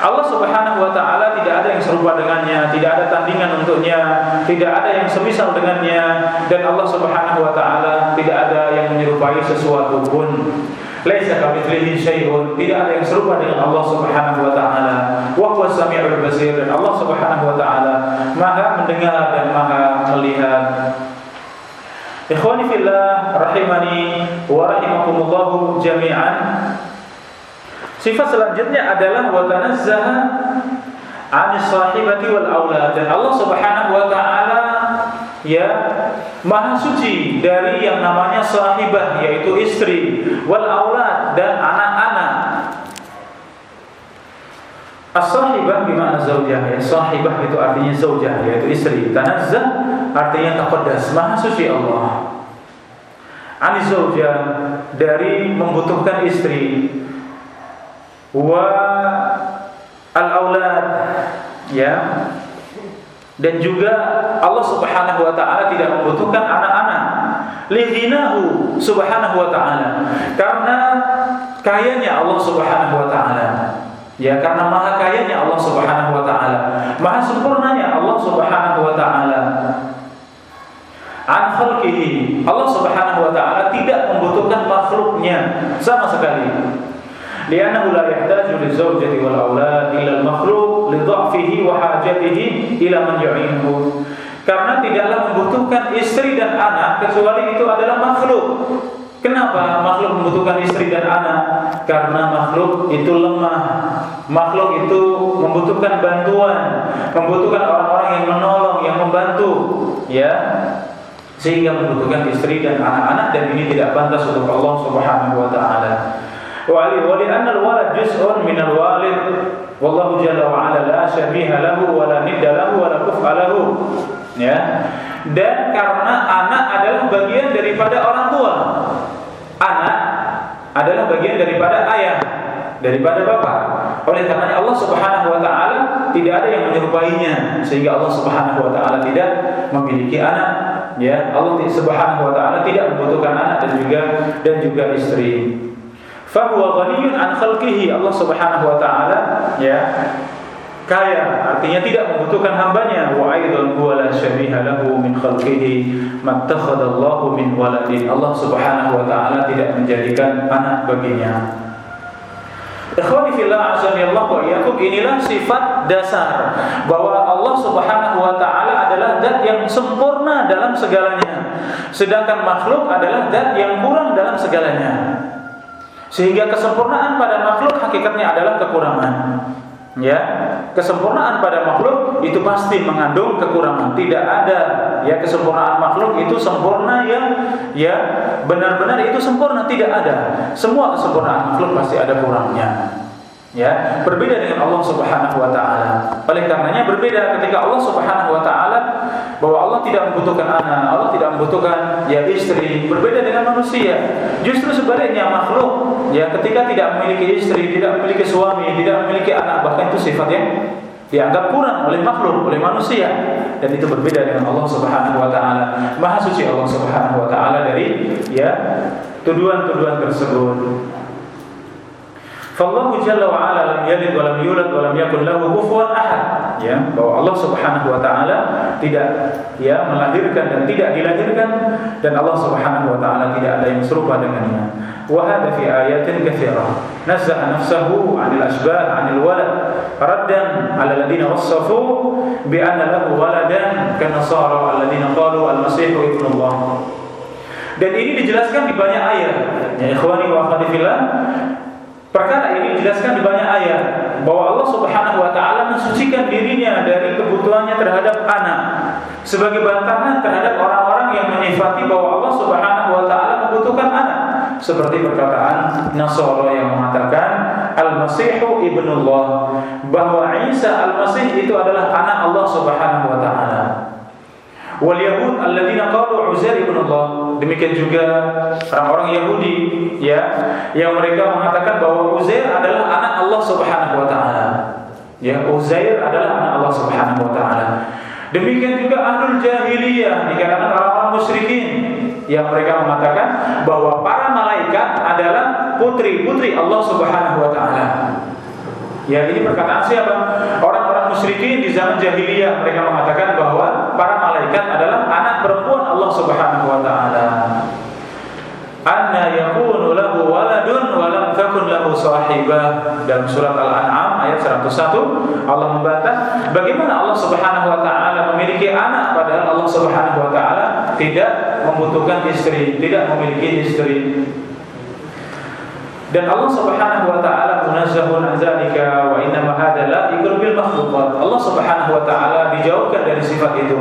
Allah Subhanahu wa taala tidak ada yang serupa dengannya, tidak ada tandingan untuknya, tidak ada yang semisal dengannya. Dan Allah Subhanahu wa taala tidak ada yang menyerupai sesuatu pun. Laisa kamitslihi syai'un, tidak ada yang serupa dengan Allah Subhanahu wa taala. Wa huwa samiul basir dan Allah Subhanahu wa taala Maha mendengar dan Maha melihat. Ikhwani fillah rahimani wa rahimakumullah jami'an. Sifat selanjutnya adalah wa tanazzaha 'anis sahibati wal aulad dan Allah Subhanahu wa taala ya maha suci dari yang namanya sahibah yaitu istri wal aulad dan anak-anak As-sahibah bimana zaujah ya. Sahibah itu artinya zaujah yaitu istri. Tanazzah artinya taqaddas, maha suci Allah. Ani zaujah dari membutuhkan istri wa al-aulad ya dan juga Allah Subhanahu wa taala tidak membutuhkan anak-anak. Lidhinahu subhanahu wa taala. Karena kayanya Allah subhanahu wa taala. Ya karena maha kayanya Allah subhanahu wa taala. Maha sempurnanya Allah subhanahu wa taala. An khalqihi. Allah subhanahu wa taala tidak membutuhkan makhluknya sama sekali. Li'annahu la yahtaju li zawjati wal aulad illa al makhluq lidhafihi wa hajatihi ila man yu'inuhu. Karena tidaklah membutuhkan istri dan anak kecuali itu adalah makhluk. Kenapa makhluk membutuhkan istri dan anak? Karena makhluk itu lemah. Makhluk itu membutuhkan bantuan, membutuhkan orang-orang yang menolong, yang membantu, ya. Sehingga membutuhkan istri dan anak-anak dan ini tidak pantas untuk Allah Subhanahu wa taala ولأن الولد جزء من الوالد والله جل وعلا لا شبيه له ولا ند له ولا كفء له ya dan karena anak adalah bagian daripada orang tua anak adalah bagian daripada ayah daripada bapak oleh karena Allah Subhanahu wa taala tidak ada yang menyerupainya sehingga Allah Subhanahu wa taala tidak memiliki anak ya Allah Subhanahu wa taala tidak membutuhkan anak dan juga dan juga istri fahuwa ghaniyun an khalqihi. Allah Subhanahu wa taala ya. Kaya artinya tidak membutuhkan hambanya. Wa aidan huwa la syabiha lahu min khalqihi mattakhadallahu min waladin. Allah Subhanahu wa taala tidak menjadikan anak baginya. Ikhwani fillah azani Allah wa iyyakum inilah sifat dasar bahwa Allah Subhanahu wa taala adalah zat yang sempurna dalam segalanya. Sedangkan makhluk adalah zat yang kurang dalam segalanya sehingga kesempurnaan pada makhluk hakikatnya adalah kekurangan. Ya, kesempurnaan pada makhluk itu pasti mengandung kekurangan. Tidak ada ya kesempurnaan makhluk itu sempurna yang ya benar-benar itu sempurna tidak ada. Semua kesempurnaan makhluk pasti ada kurangnya ya berbeda dengan Allah Subhanahu wa taala. Oleh karenanya berbeda ketika Allah Subhanahu wa taala bahwa Allah tidak membutuhkan anak, Allah tidak membutuhkan ya istri, berbeda dengan manusia. Justru sebaliknya makhluk ya ketika tidak memiliki istri, tidak memiliki suami, tidak memiliki anak, bahkan itu sifat yang dianggap kurang oleh makhluk, oleh manusia dan itu berbeda dengan Allah Subhanahu wa taala. Maha suci Allah Subhanahu wa taala dari ya tuduhan-tuduhan tersebut. Fallahu jalla wa ala lam yalid wa lam yulad wa lam yakul lahu kufuwan ahad. Ya, bahwa Allah Subhanahu wa taala tidak ya melahirkan dan tidak dilahirkan dan Allah Subhanahu wa taala tidak ada yang serupa dengannya. Wa hadha fi ayatin katsirah. Nazza'a nafsahu 'anil asbah 'anil walad raddan 'ala alladziina wassafu bi anna lahu waladan kanasara alladziina qalu al-masih ibnullah. Dan ini dijelaskan di banyak ayat. Ya ikhwani wa akhwati fillah, Perkara ini dijelaskan di banyak ayat bahwa Allah Subhanahu wa taala mensucikan dirinya dari kebutuhannya terhadap anak sebagai bantahan terhadap orang-orang yang menyifati bahwa Allah Subhanahu wa taala membutuhkan anak seperti perkataan Nasara yang mengatakan Al-Masihu ibnullah bahwa Isa Al-Masih itu adalah anak Allah Subhanahu wa taala. Wal Yahud alladzina qalu Uzair ibn Allah. Demikian juga orang-orang Yahudi ya yang mereka mengatakan bahwa Uzair adalah anak Allah Subhanahu wa taala. Ya, Uzair adalah anak Allah Subhanahu wa taala. Demikian juga ahlul jahiliyah di kalangan orang-orang musyrikin yang mereka mengatakan bahwa para malaikat adalah putri-putri Allah Subhanahu wa taala. Ya, ini perkataan siapa? Musyrikin di zaman jahiliyah mereka mengatakan bahwa para malaikat adalah anak perempuan Allah Subhanahu wa taala. Anna yakunu lahu waladun wa lam takun lahu sahibah dalam surat Al-An'am ayat 101 Allah membantah bagaimana Allah Subhanahu wa taala memiliki anak padahal Allah Subhanahu wa taala tidak membutuhkan istri, tidak memiliki istri. Dan Allah Subhanahu wa taala munazzahun an zalika wa inna ma la yakun bil makhluqat. Allah Subhanahu wa taala dijauhkan dari sifat itu.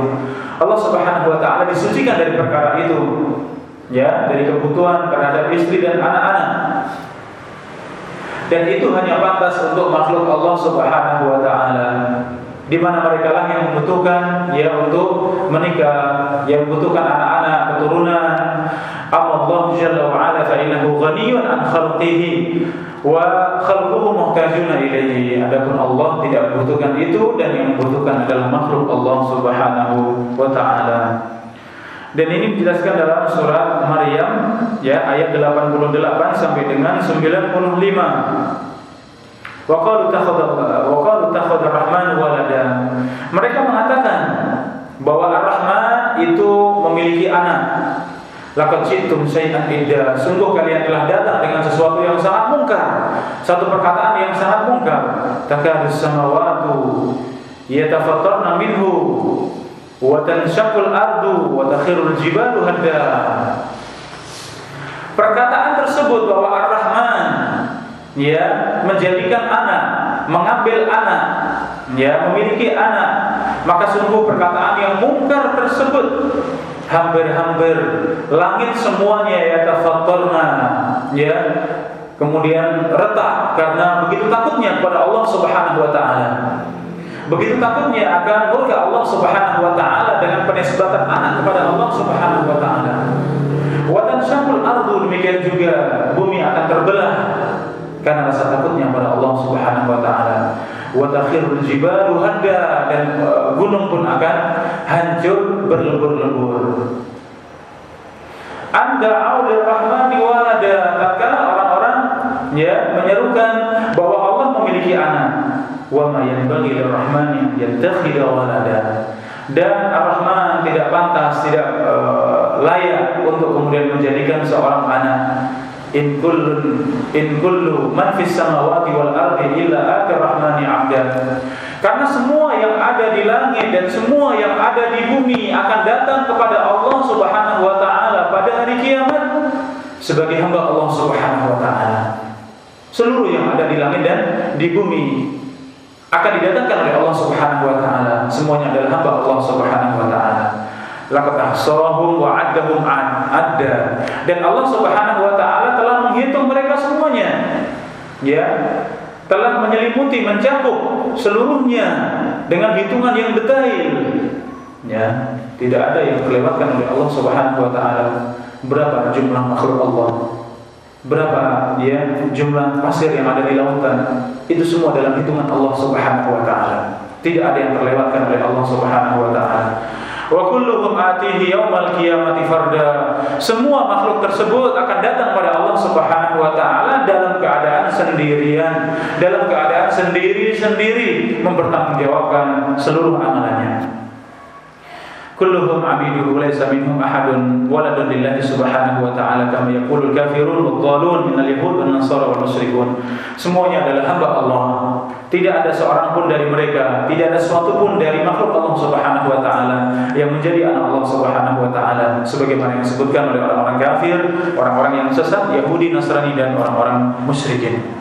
Allah Subhanahu wa taala disucikan dari perkara itu. Ya, dari kebutuhan terhadap istri dan anak-anak. Dan itu hanya pantas untuk makhluk Allah Subhanahu wa taala. Di mana mereka lah yang membutuhkan ya untuk menikah, yang membutuhkan anak-anak, keturunan, Allah Jalla wa Ala fa innahu ghaniyun an khalqihi wa khalquhu muhtajuna ilaihi. Adapun Allah tidak membutuhkan itu dan yang membutuhkan adalah makhluk Allah Subhanahu wa taala. Dan ini dijelaskan dalam surat Maryam ya ayat 88 sampai dengan 95. Wa qalu takhadha wa Rahman walada. Mereka mengatakan bahwa Ar-Rahman itu memiliki anak. Laqad ji'tum syai'an idda. Sungguh kalian telah datang dengan sesuatu yang sangat mungkar. Satu perkataan yang sangat mungkar. Takadus samawatu yatafattarna minhu wa tanshaqqul ardu wa takhirul jibalu hadda. Perkataan tersebut bahwa Ar-Rahman ya menjadikan anak, mengambil anak, ya memiliki anak, maka sungguh perkataan yang mungkar tersebut hampir-hampir langit semuanya ya tafattarna ya kemudian retak karena begitu takutnya kepada Allah Subhanahu wa taala. Begitu takutnya akan murka Allah Subhanahu wa taala dengan penisbatan anak kepada Allah Subhanahu wa taala. Wa tansyaqul ardu demikian juga bumi akan terbelah karena rasa takutnya kepada Allah Subhanahu wa taala wa takhirul jibalu hadda dan uh, gunung pun akan hancur berlebur-lebur. Anda aulir rahmani walada tatkala orang-orang ya menyerukan bahwa Allah memiliki anak. Wa ma yanbaghi lirrahmani yattakhidha walada. Dan Ar-Rahman tidak pantas, tidak uh, layak untuk kemudian menjadikan seorang anak in kullu in kullu man fis samawati wal ardi illa atir rahmani abdan. Karena semua yang ada di langit dan semua yang ada di bumi akan datang kepada Allah Subhanahu wa taala pada hari kiamat sebagai hamba Allah Subhanahu wa taala. Seluruh yang ada di langit dan di bumi akan didatangkan oleh Allah Subhanahu wa taala. Semuanya adalah hamba Allah Subhanahu wa taala. Laqad ahsahum wa addahum adda dan Allah Subhanahu wa taala menghitung mereka semuanya. Ya telah menyelimuti mencakup seluruhnya dengan hitungan yang detail. Ya tidak ada yang terlewatkan oleh Allah Subhanahu wa taala. Berapa jumlah makhluk Allah? Berapa ya jumlah pasir yang ada di lautan? Itu semua dalam hitungan Allah Subhanahu wa taala. Tidak ada yang terlewatkan oleh Allah Subhanahu wa taala wa kulluhum atihi yaumal qiyamati farda. Semua makhluk tersebut akan datang pada Allah Subhanahu wa taala dalam keadaan sendirian, dalam keadaan sendiri-sendiri mempertanggungjawabkan seluruh amalannya. Kulluhum abiduhu laysa minhum ahadun waladun lillahi subhanahu wa ta'ala kama yaqulul kafirun wad-dhalun minal yahud wan nasara wal musyrikun. Semuanya adalah hamba Allah. Tidak ada seorang pun dari mereka, tidak ada sesuatu pun dari makhluk Allah Subhanahu wa taala yang menjadi anak Allah Subhanahu wa taala sebagaimana yang disebutkan oleh orang-orang kafir, orang-orang yang sesat, Yahudi, Nasrani dan orang-orang musyrikin.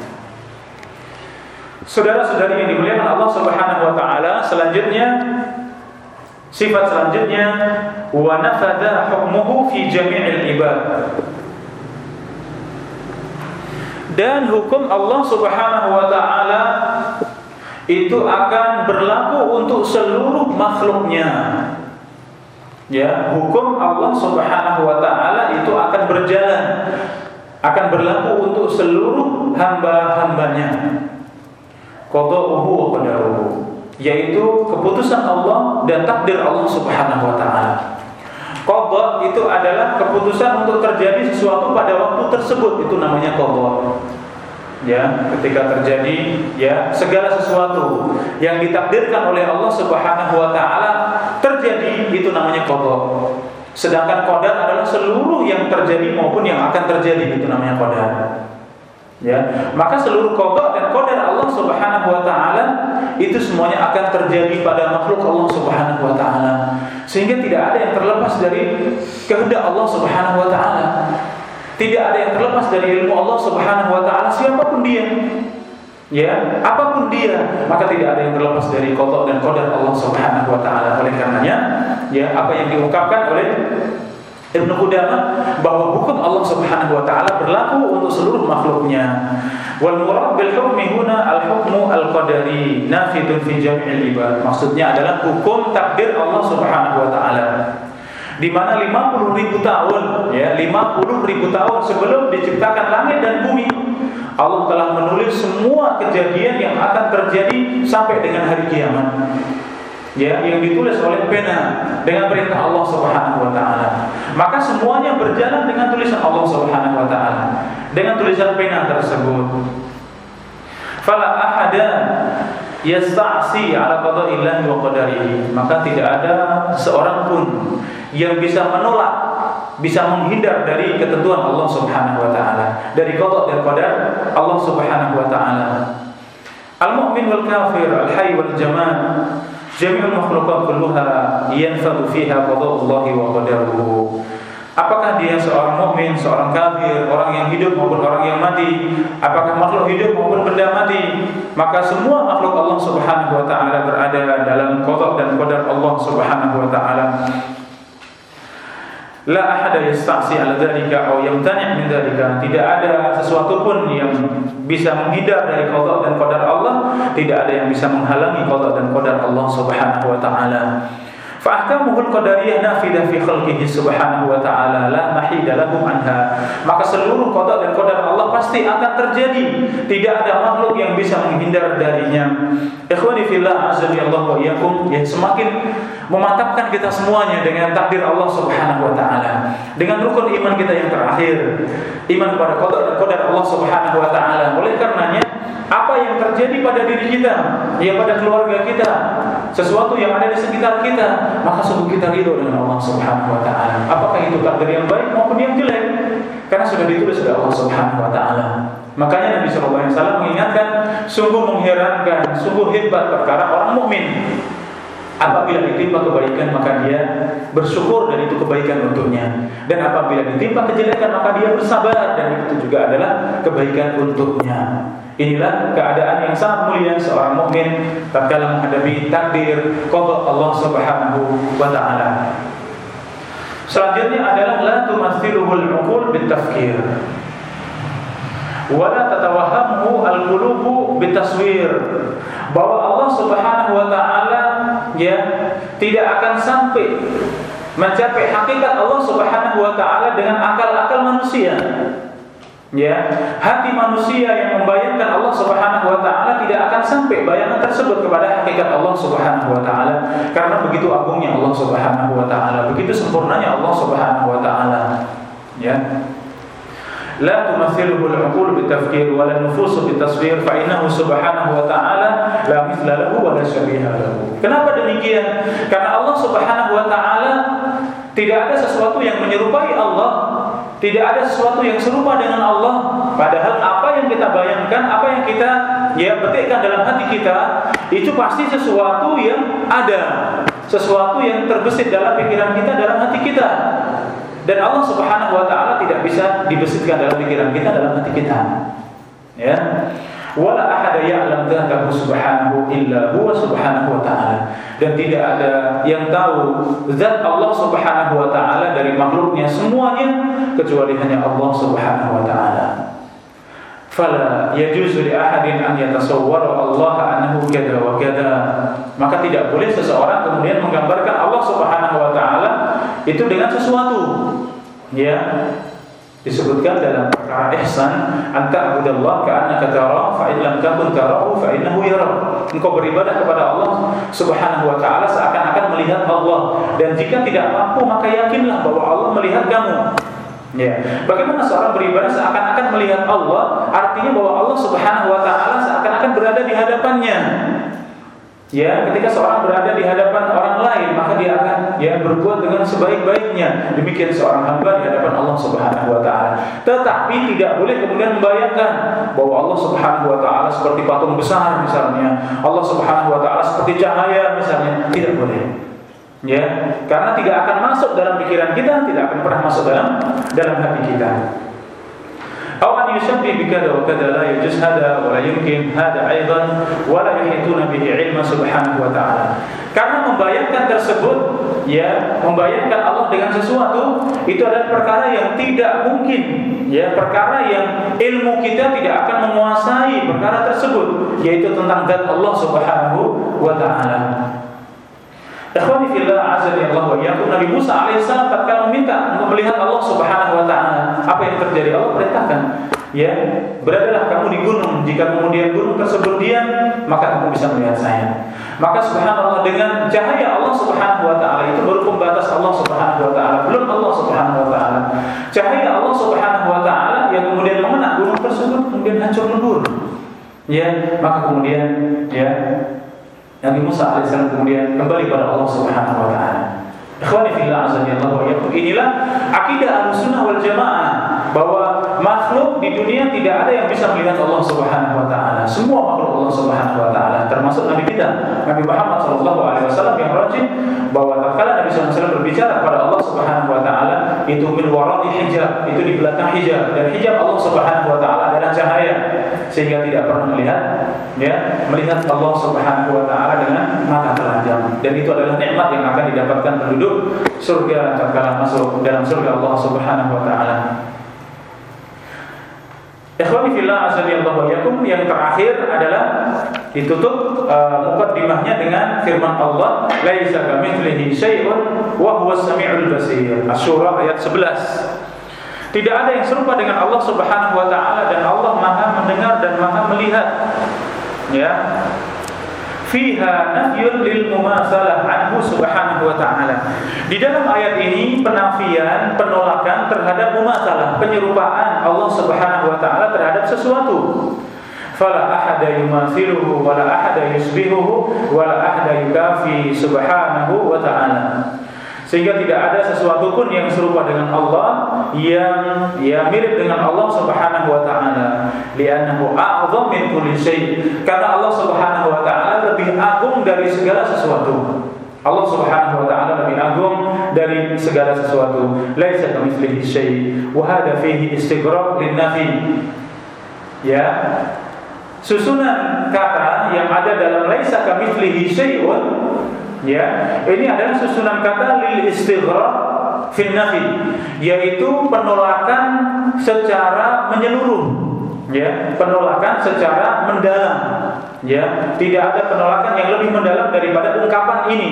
Saudara-saudari yang dimuliakan Allah Subhanahu wa taala, selanjutnya Sifat selanjutnya wa nafadha hukmuhu fi jami'il ibad. Dan hukum Allah Subhanahu wa taala itu akan berlaku untuk seluruh makhluknya. Ya, hukum Allah Subhanahu wa taala itu akan berjalan akan berlaku untuk seluruh hamba-hambanya. Qada'uhu wa qadaruhu yaitu keputusan Allah dan takdir Allah Subhanahu wa taala. Qadha itu adalah keputusan untuk terjadi sesuatu pada waktu tersebut itu namanya qadha. Ya, ketika terjadi ya segala sesuatu yang ditakdirkan oleh Allah Subhanahu wa taala terjadi itu namanya qadha. Sedangkan qadar adalah seluruh yang terjadi maupun yang akan terjadi itu namanya qadar. Ya, maka seluruh qada dan qadar Allah Subhanahu wa taala itu semuanya akan terjadi pada makhluk Allah Subhanahu wa taala. Sehingga tidak ada yang terlepas dari kehendak Allah Subhanahu wa taala. Tidak ada yang terlepas dari ilmu Allah Subhanahu wa taala siapa pun dia. Ya, apa pun dia, maka tidak ada yang terlepas dari qada dan qadar Allah Subhanahu wa taala. Oleh karenanya, ya, apa yang diungkapkan oleh Ibnu Qudamah bahwa hukum Allah Subhanahu wa taala berlaku untuk seluruh makhluknya. Wal murad bil hukmi huna al hukmu al qadari nafidun fi jami'il ibad. Maksudnya adalah hukum takdir Allah Subhanahu wa taala. Di mana 50 ribu tahun ya 50 ribu tahun sebelum diciptakan langit dan bumi Allah telah menulis semua kejadian yang akan terjadi sampai dengan hari kiamat ya yang ditulis oleh pena dengan perintah Allah Subhanahu wa taala. Maka semuanya berjalan dengan tulisan Allah Subhanahu wa taala. Dengan tulisan pena tersebut. Fala ahada yasta'si ala qada'illahi wa qadarihi. Maka tidak ada seorang pun yang bisa menolak bisa menghindar dari ketentuan Allah Subhanahu wa taala, dari qada dan qadar Allah Subhanahu wa taala. Al-mu'min wal kafir, al-hayy wal jamal Jami'ul makhlukat kulluha yanfadu fiha qada'ullahi wa qadaruhu. Apakah dia seorang mukmin, seorang kafir, orang yang hidup maupun orang yang mati? Apakah makhluk hidup maupun benda mati? Maka semua makhluk Allah Subhanahu wa taala berada dalam qada dan qadar Allah Subhanahu wa taala. La ahada yasta'si ala dzalika aw yamtani' min dzalika. Tidak ada sesuatu pun yang bisa menghindar dari qada dan qadar Allah, tidak ada yang bisa menghalangi qada dan qadar Allah Subhanahu wa taala. Fahkamuhul qadariyah nafidah fi khalqihi subhanahu wa ta'ala la mahida lahum anha. Maka seluruh qada dan qadar Allah pasti akan terjadi. Tidak ada makhluk yang bisa menghindar darinya. Ikhwani fillah azza wa wa iyyakum ya semakin memantapkan kita semuanya dengan takdir Allah Subhanahu wa taala. Dengan rukun iman kita yang terakhir, iman kepada qada dan qadar Allah Subhanahu wa taala. Oleh karenanya apa yang terjadi pada diri kita, ya pada keluarga kita, sesuatu yang ada di sekitar kita, maka sungguh kita ridho dengan Allah Subhanahu wa taala. Apakah itu takdir yang baik maupun yang jelek? Karena sudah ditulis oleh Allah Subhanahu wa taala. Makanya Nabi sallallahu alaihi wasallam mengingatkan, sungguh mengherankan, sungguh hebat perkara orang mukmin. Apabila ditimpa kebaikan maka dia bersyukur dan itu kebaikan untuknya. Dan apabila ditimpa kejelekan maka dia bersabar dan itu juga adalah kebaikan untuknya. Inilah keadaan yang sangat mulia seorang mukmin tatkala menghadapi takdir qada Allah Subhanahu wa taala. Selanjutnya adalah la tumathiluhul uqul bitafkir. Wa la tatawahhamuhu al-qulubu bitaswir. Bahwa Allah Subhanahu wa taala ya tidak akan sampai mencapai hakikat Allah Subhanahu wa taala dengan akal-akal manusia. Ya, hati manusia yang membayangkan Allah Subhanahu wa taala tidak akan sampai bayangan tersebut kepada hakikat Allah Subhanahu wa taala karena begitu agungnya Allah Subhanahu wa taala, begitu sempurnanya Allah Subhanahu wa taala. Ya. لا تمثله العقول بالتفكير ولا النفوس بالتصوير فإنه سبحانه وتعالى لا مثل له ولا شبيه له. Kenapa demikian? Karena Allah Subhanahu wa taala tidak ada sesuatu yang menyerupai Allah tidak ada sesuatu yang serupa dengan Allah Padahal apa yang kita bayangkan Apa yang kita ya petikkan dalam hati kita Itu pasti sesuatu yang ada Sesuatu yang terbesit dalam pikiran kita Dalam hati kita Dan Allah subhanahu wa ta'ala tidak bisa dibesitkan dalam pikiran kita Dalam hati kita. Ya. Wala ahada ya'lam dzatahu subhanahu illa huwa subhanahu wa ta'ala. Dan tidak ada yang tahu zat Allah subhanahu wa ta'ala dari makhluknya semuanya kecuali hanya Allah subhanahu wa ta'ala. Fala yajuzu li ahadin an yatasawwara Allah annahu kada wa kada maka tidak boleh seseorang kemudian menggambarkan Allah subhanahu wa ta'ala itu dengan sesuatu ya disebutkan dalam perkara ihsan anta abudallah ka'annaka tara fa in lam takun tarahu fa innahu engkau beribadah kepada Allah subhanahu wa taala seakan-akan melihat Allah. Dan jika tidak mampu maka yakinlah bahwa Allah melihat kamu. Ya, bagaimana seorang beribadah seakan-akan melihat Allah, artinya bahwa Allah Subhanahu wa taala seakan-akan berada di hadapannya. Ya, ketika seorang berada di hadapan orang lain, maka dia akan ya berbuat dengan sebaik-baiknya. Demikian seorang hamba di hadapan Allah Subhanahu wa taala. Tetapi tidak boleh kemudian membayangkan bahwa Allah Subhanahu wa taala seperti patung besar misalnya, Allah Subhanahu wa taala seperti cahaya misalnya, tidak boleh. Ya, karena tidak akan masuk dalam pikiran kita, tidak akan pernah masuk dalam dalam hati kita. أو أن يشبه بكذا وكذا لا يجوز هذا ولا يمكن هذا أيضا ولا يحيطون به علم سبحانه وتعالى karena membayangkan tersebut ya membayangkan Allah dengan sesuatu itu adalah perkara yang tidak mungkin ya perkara yang ilmu kita tidak akan menguasai perkara tersebut yaitu tentang zat Allah Subhanahu wa taala Ikhwani fillah azza Allah wa iyyakum Nabi Musa alaihissalam tatkala meminta untuk melihat Allah Subhanahu wa taala, apa yang terjadi? Allah perintahkan, ya, beradalah kamu di gunung. Jika kemudian gunung tersebut diam, maka kamu bisa melihat saya. Maka subhanallah dengan cahaya Allah Subhanahu wa taala itu baru pembatas Allah Subhanahu wa taala, belum Allah Subhanahu wa taala. Cahaya Allah Subhanahu wa taala yang kemudian mengenai gunung tersebut kemudian hancur lebur. Ya, maka kemudian ya Nabi Musa alaihissalam kemudian kembali pada Allah Subhanahu wa taala. Ikhwani fillah azza wa jalla. Inilah akidah Ahlussunnah wal Jamaah bahwa makhluk di dunia tidak ada yang bisa melihat Allah Subhanahu wa taala. Semua makhluk Allah Subhanahu wa taala termasuk nabi kita Nabi Muhammad sallallahu alaihi wasallam yang rajin bahwa tatkala Nabi SAW berbicara kepada Allah Subhanahu wa taala itu min wara'i hijab, itu di belakang hijab. Dan hijab Allah Subhanahu wa taala adalah cahaya. Sehingga tidak pernah melihat ya melihat Allah Subhanahu wa taala dengan mata telanjang. Dan itu adalah nikmat yang akan didapatkan penduduk surga tatkala masuk dalam surga Allah Subhanahu wa taala. Ikhwani fillah azanillahu wa yang terakhir adalah ditutup uh, mukaddimahnya dengan firman Allah laisa kamitslihi syai'un wa huwas samiul basir. Asy-Syura ayat 11. Tidak ada yang serupa dengan Allah Subhanahu wa taala dan Allah Maha mendengar dan Maha melihat. Ya fiha nafyun lil mumasalah anhu subhanahu wa ta'ala. Di dalam ayat ini penafian, penolakan terhadap mumasalah, penyerupaan Allah subhanahu wa ta'ala terhadap sesuatu. Fala ahada yumathiluhu wala ahada yusbihuhu wala ahada yukafi subhanahu wa ta'ala sehingga tidak ada sesuatu pun yang serupa dengan Allah yang ya mirip dengan Allah Subhanahu wa taala. Li'annahu a'zam min kulli syai. Karena Allah Subhanahu wa taala lebih agung dari segala sesuatu. Allah Subhanahu wa taala lebih agung dari segala sesuatu. Laisa kamitslihi syai. Wa hadha fihi istighraq lin-nafi ya. Susunan kata yang ada dalam laisa kamitslihi syai'un Ya, ini adalah susunan kata lil istighraq fin nafi, yaitu penolakan secara menyeluruh. Ya, penolakan secara mendalam. Ya, tidak ada penolakan yang lebih mendalam daripada ungkapan ini.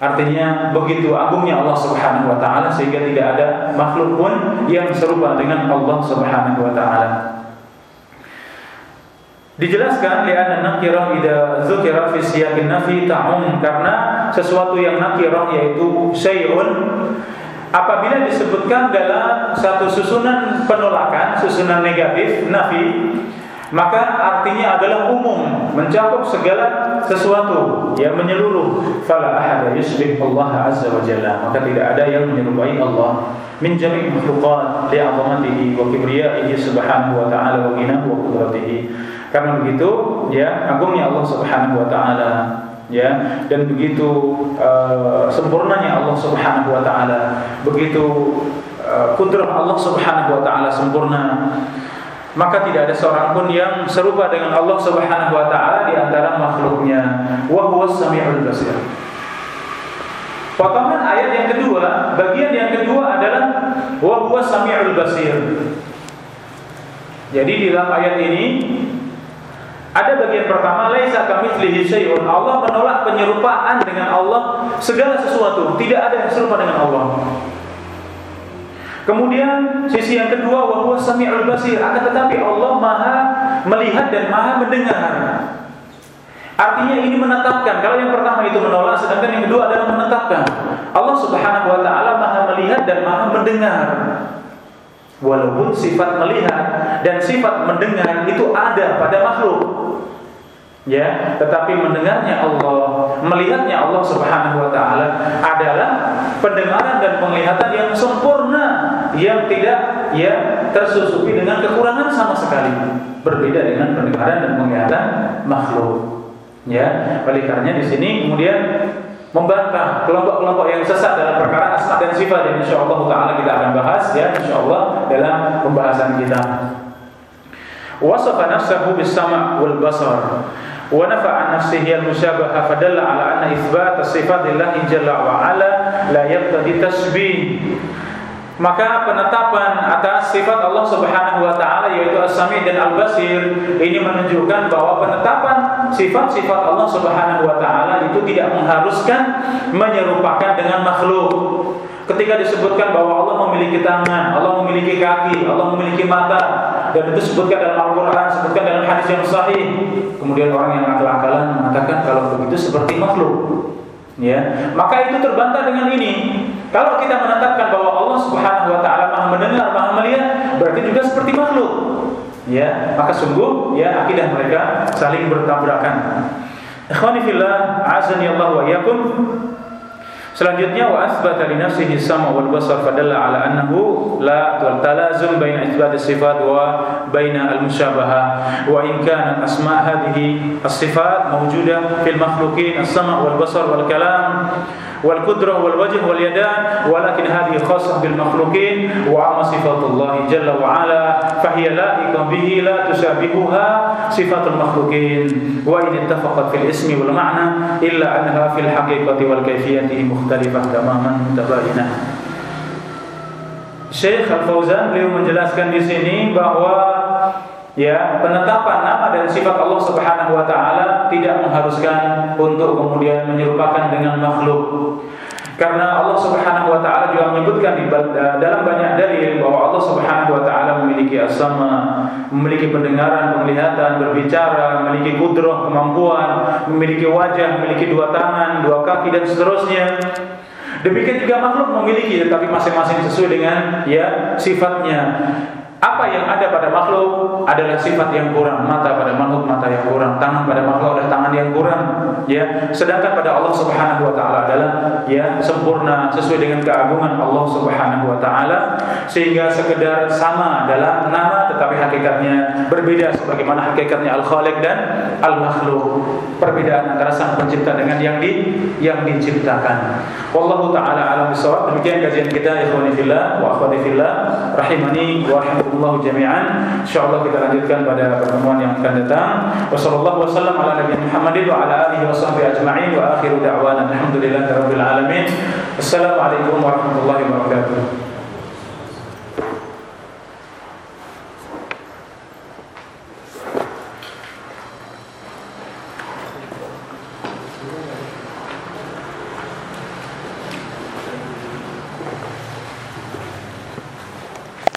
Artinya begitu agungnya Allah Subhanahu wa taala sehingga tidak ada makhluk pun yang serupa dengan Allah Subhanahu wa taala. Dijelaskan lian nakirah ida dzukira fi siyaqin nafi ta'um. Karena sesuatu yang nakirah yaitu syai'un apabila disebutkan dalam satu susunan penolakan, susunan negatif nafi maka artinya adalah umum mencakup segala sesuatu yang menyeluruh. Fala ahada yusbih Allah azza wa jalla. Maka tidak ada yang menyerupai Allah. Min jami' makhluqat li 'azamatihi wa kibriyaihi subhanahu wa ta'ala wa ghinahu wa qudratihi karena begitu ya agungnya Allah subhanahu wa ta'ala ya. Dan begitu uh, sempurnanya Allah subhanahu wa ta'ala begitu uh, kudrah Allah subhanahu wa ta'ala sempurna maka tidak ada seorang pun yang serupa dengan Allah Subhanahu wa taala di antara makhluknya. Wa samiul basir. Potongan ayat yang kedua bagian yang kedua adalah wa samiul basir. Jadi di dalam ayat ini ada bagian pertama laisa kamitslihi syai'un Allah menolak penyerupaan dengan Allah segala sesuatu tidak ada yang serupa dengan Allah Kemudian sisi yang kedua wahwa sami'ul basir akan tetapi Allah Maha melihat dan Maha mendengar. Artinya ini menetapkan. Kalau yang pertama itu menolak, sedangkan yang kedua adalah menetapkan. Allah Subhanahu wa taala Maha melihat dan Maha mendengar. Walaupun sifat melihat dan sifat mendengar itu ada pada makhluk. Ya, tetapi mendengarnya Allah, melihatnya Allah Subhanahu wa taala adalah pendengaran dan penglihatan yang sempurna yang tidak ya tersusupi dengan kekurangan sama sekali. Berbeda dengan pendengaran dan penglihatan makhluk. Ya, oleh di sini kemudian membantah kelompok-kelompok yang sesat dalam perkara asma dan sifat dan insyaallah taala kita akan bahas ya insyaallah dalam pembahasan kita. Wasafa nafsahu bis-sama' wal basar wa nafa'a nafsihi al-musyabaha fadalla ala anna itsbat as-sifat jalla wa ala la yaqtadi tasbih maka penetapan atas sifat Allah Subhanahu wa taala yaitu As-Sami dan Al-Basir ini menunjukkan bahwa penetapan sifat-sifat Allah Subhanahu wa taala itu tidak mengharuskan menyerupakan dengan makhluk. Ketika disebutkan bahwa Allah memiliki tangan, Allah memiliki kaki, Allah memiliki mata, dan itu disebutkan dalam Al-Quran, disebutkan dalam hadis yang sahih. Kemudian orang yang akal-akalan mengatakan kalau begitu seperti makhluk. Ya, maka itu terbantah dengan ini. Kalau kita menetapkan bahwa Allah Subhanahu wa taala Maha mendengar, Maha melihat, berarti juga seperti makhluk. Ya, maka sungguh ya akidah mereka saling bertabrakan. Ikhwani fillah, azani Allah wa iyyakum. Selanjutnya wa asbata li nafsihi sama wal basar fadalla ala annahu la talazum baina itsbat sifat wa baina al musyabaha wa in kanat asma hadhihi as-sifat mawjuda fil makhluqin as-sama wal basar wal kalam والقدرة والوجه واليدان ولكن هذه خاصة بالمخلوقين وعما صفات الله جل وعلا فهي لائقة به لا تشابهها صفات المخلوقين. وإن اتفقت في الاسم والمعنى إلا أنها في الحقيقة والكيفية مختلفة تماما متباينة. Syekh Al-Fauzan beliau menjelaskan di sini bahwa ya penetapan nama dan sifat Allah Subhanahu wa taala tidak mengharuskan untuk kemudian menyerupakan dengan makhluk. Karena Allah Subhanahu wa taala juga menyebutkan di dalam banyak dalil bahwa Allah Subhanahu wa taala memiliki asma, memiliki pendengaran, penglihatan, berbicara, memiliki kudrah, kemampuan, memiliki wajah, memiliki dua tangan, dua kaki dan seterusnya. Demikian juga makhluk memiliki tetapi masing-masing sesuai dengan ya sifatnya. Apa yang ada pada makhluk adalah sifat yang kurang. Mata pada makhluk mata yang kurang, tangan pada makhluk adalah tangan yang kurang. Ya, sedangkan pada Allah Subhanahu wa taala adalah ya sempurna sesuai dengan keagungan Allah Subhanahu wa taala sehingga sekedar sama dalam nama tetapi hakikatnya berbeda sebagaimana hakikatnya Al-Khaliq dan Al-Makhluq. Perbedaan antara Sang Pencipta dengan yang di yang diciptakan. Wallahu taala alam bisawab. Demikian kajian kita ikhwani fillah wa akhwati fillah rahimani wa rahimakumullah jazakumullahu jami'an. Insyaallah kita lanjutkan pada pertemuan yang akan datang. Wassallallahu wasallam ala Muhammadin wa ala alihi ajma'in wa akhiru da'wana alamin. Assalamualaikum warahmatullahi wabarakatuh.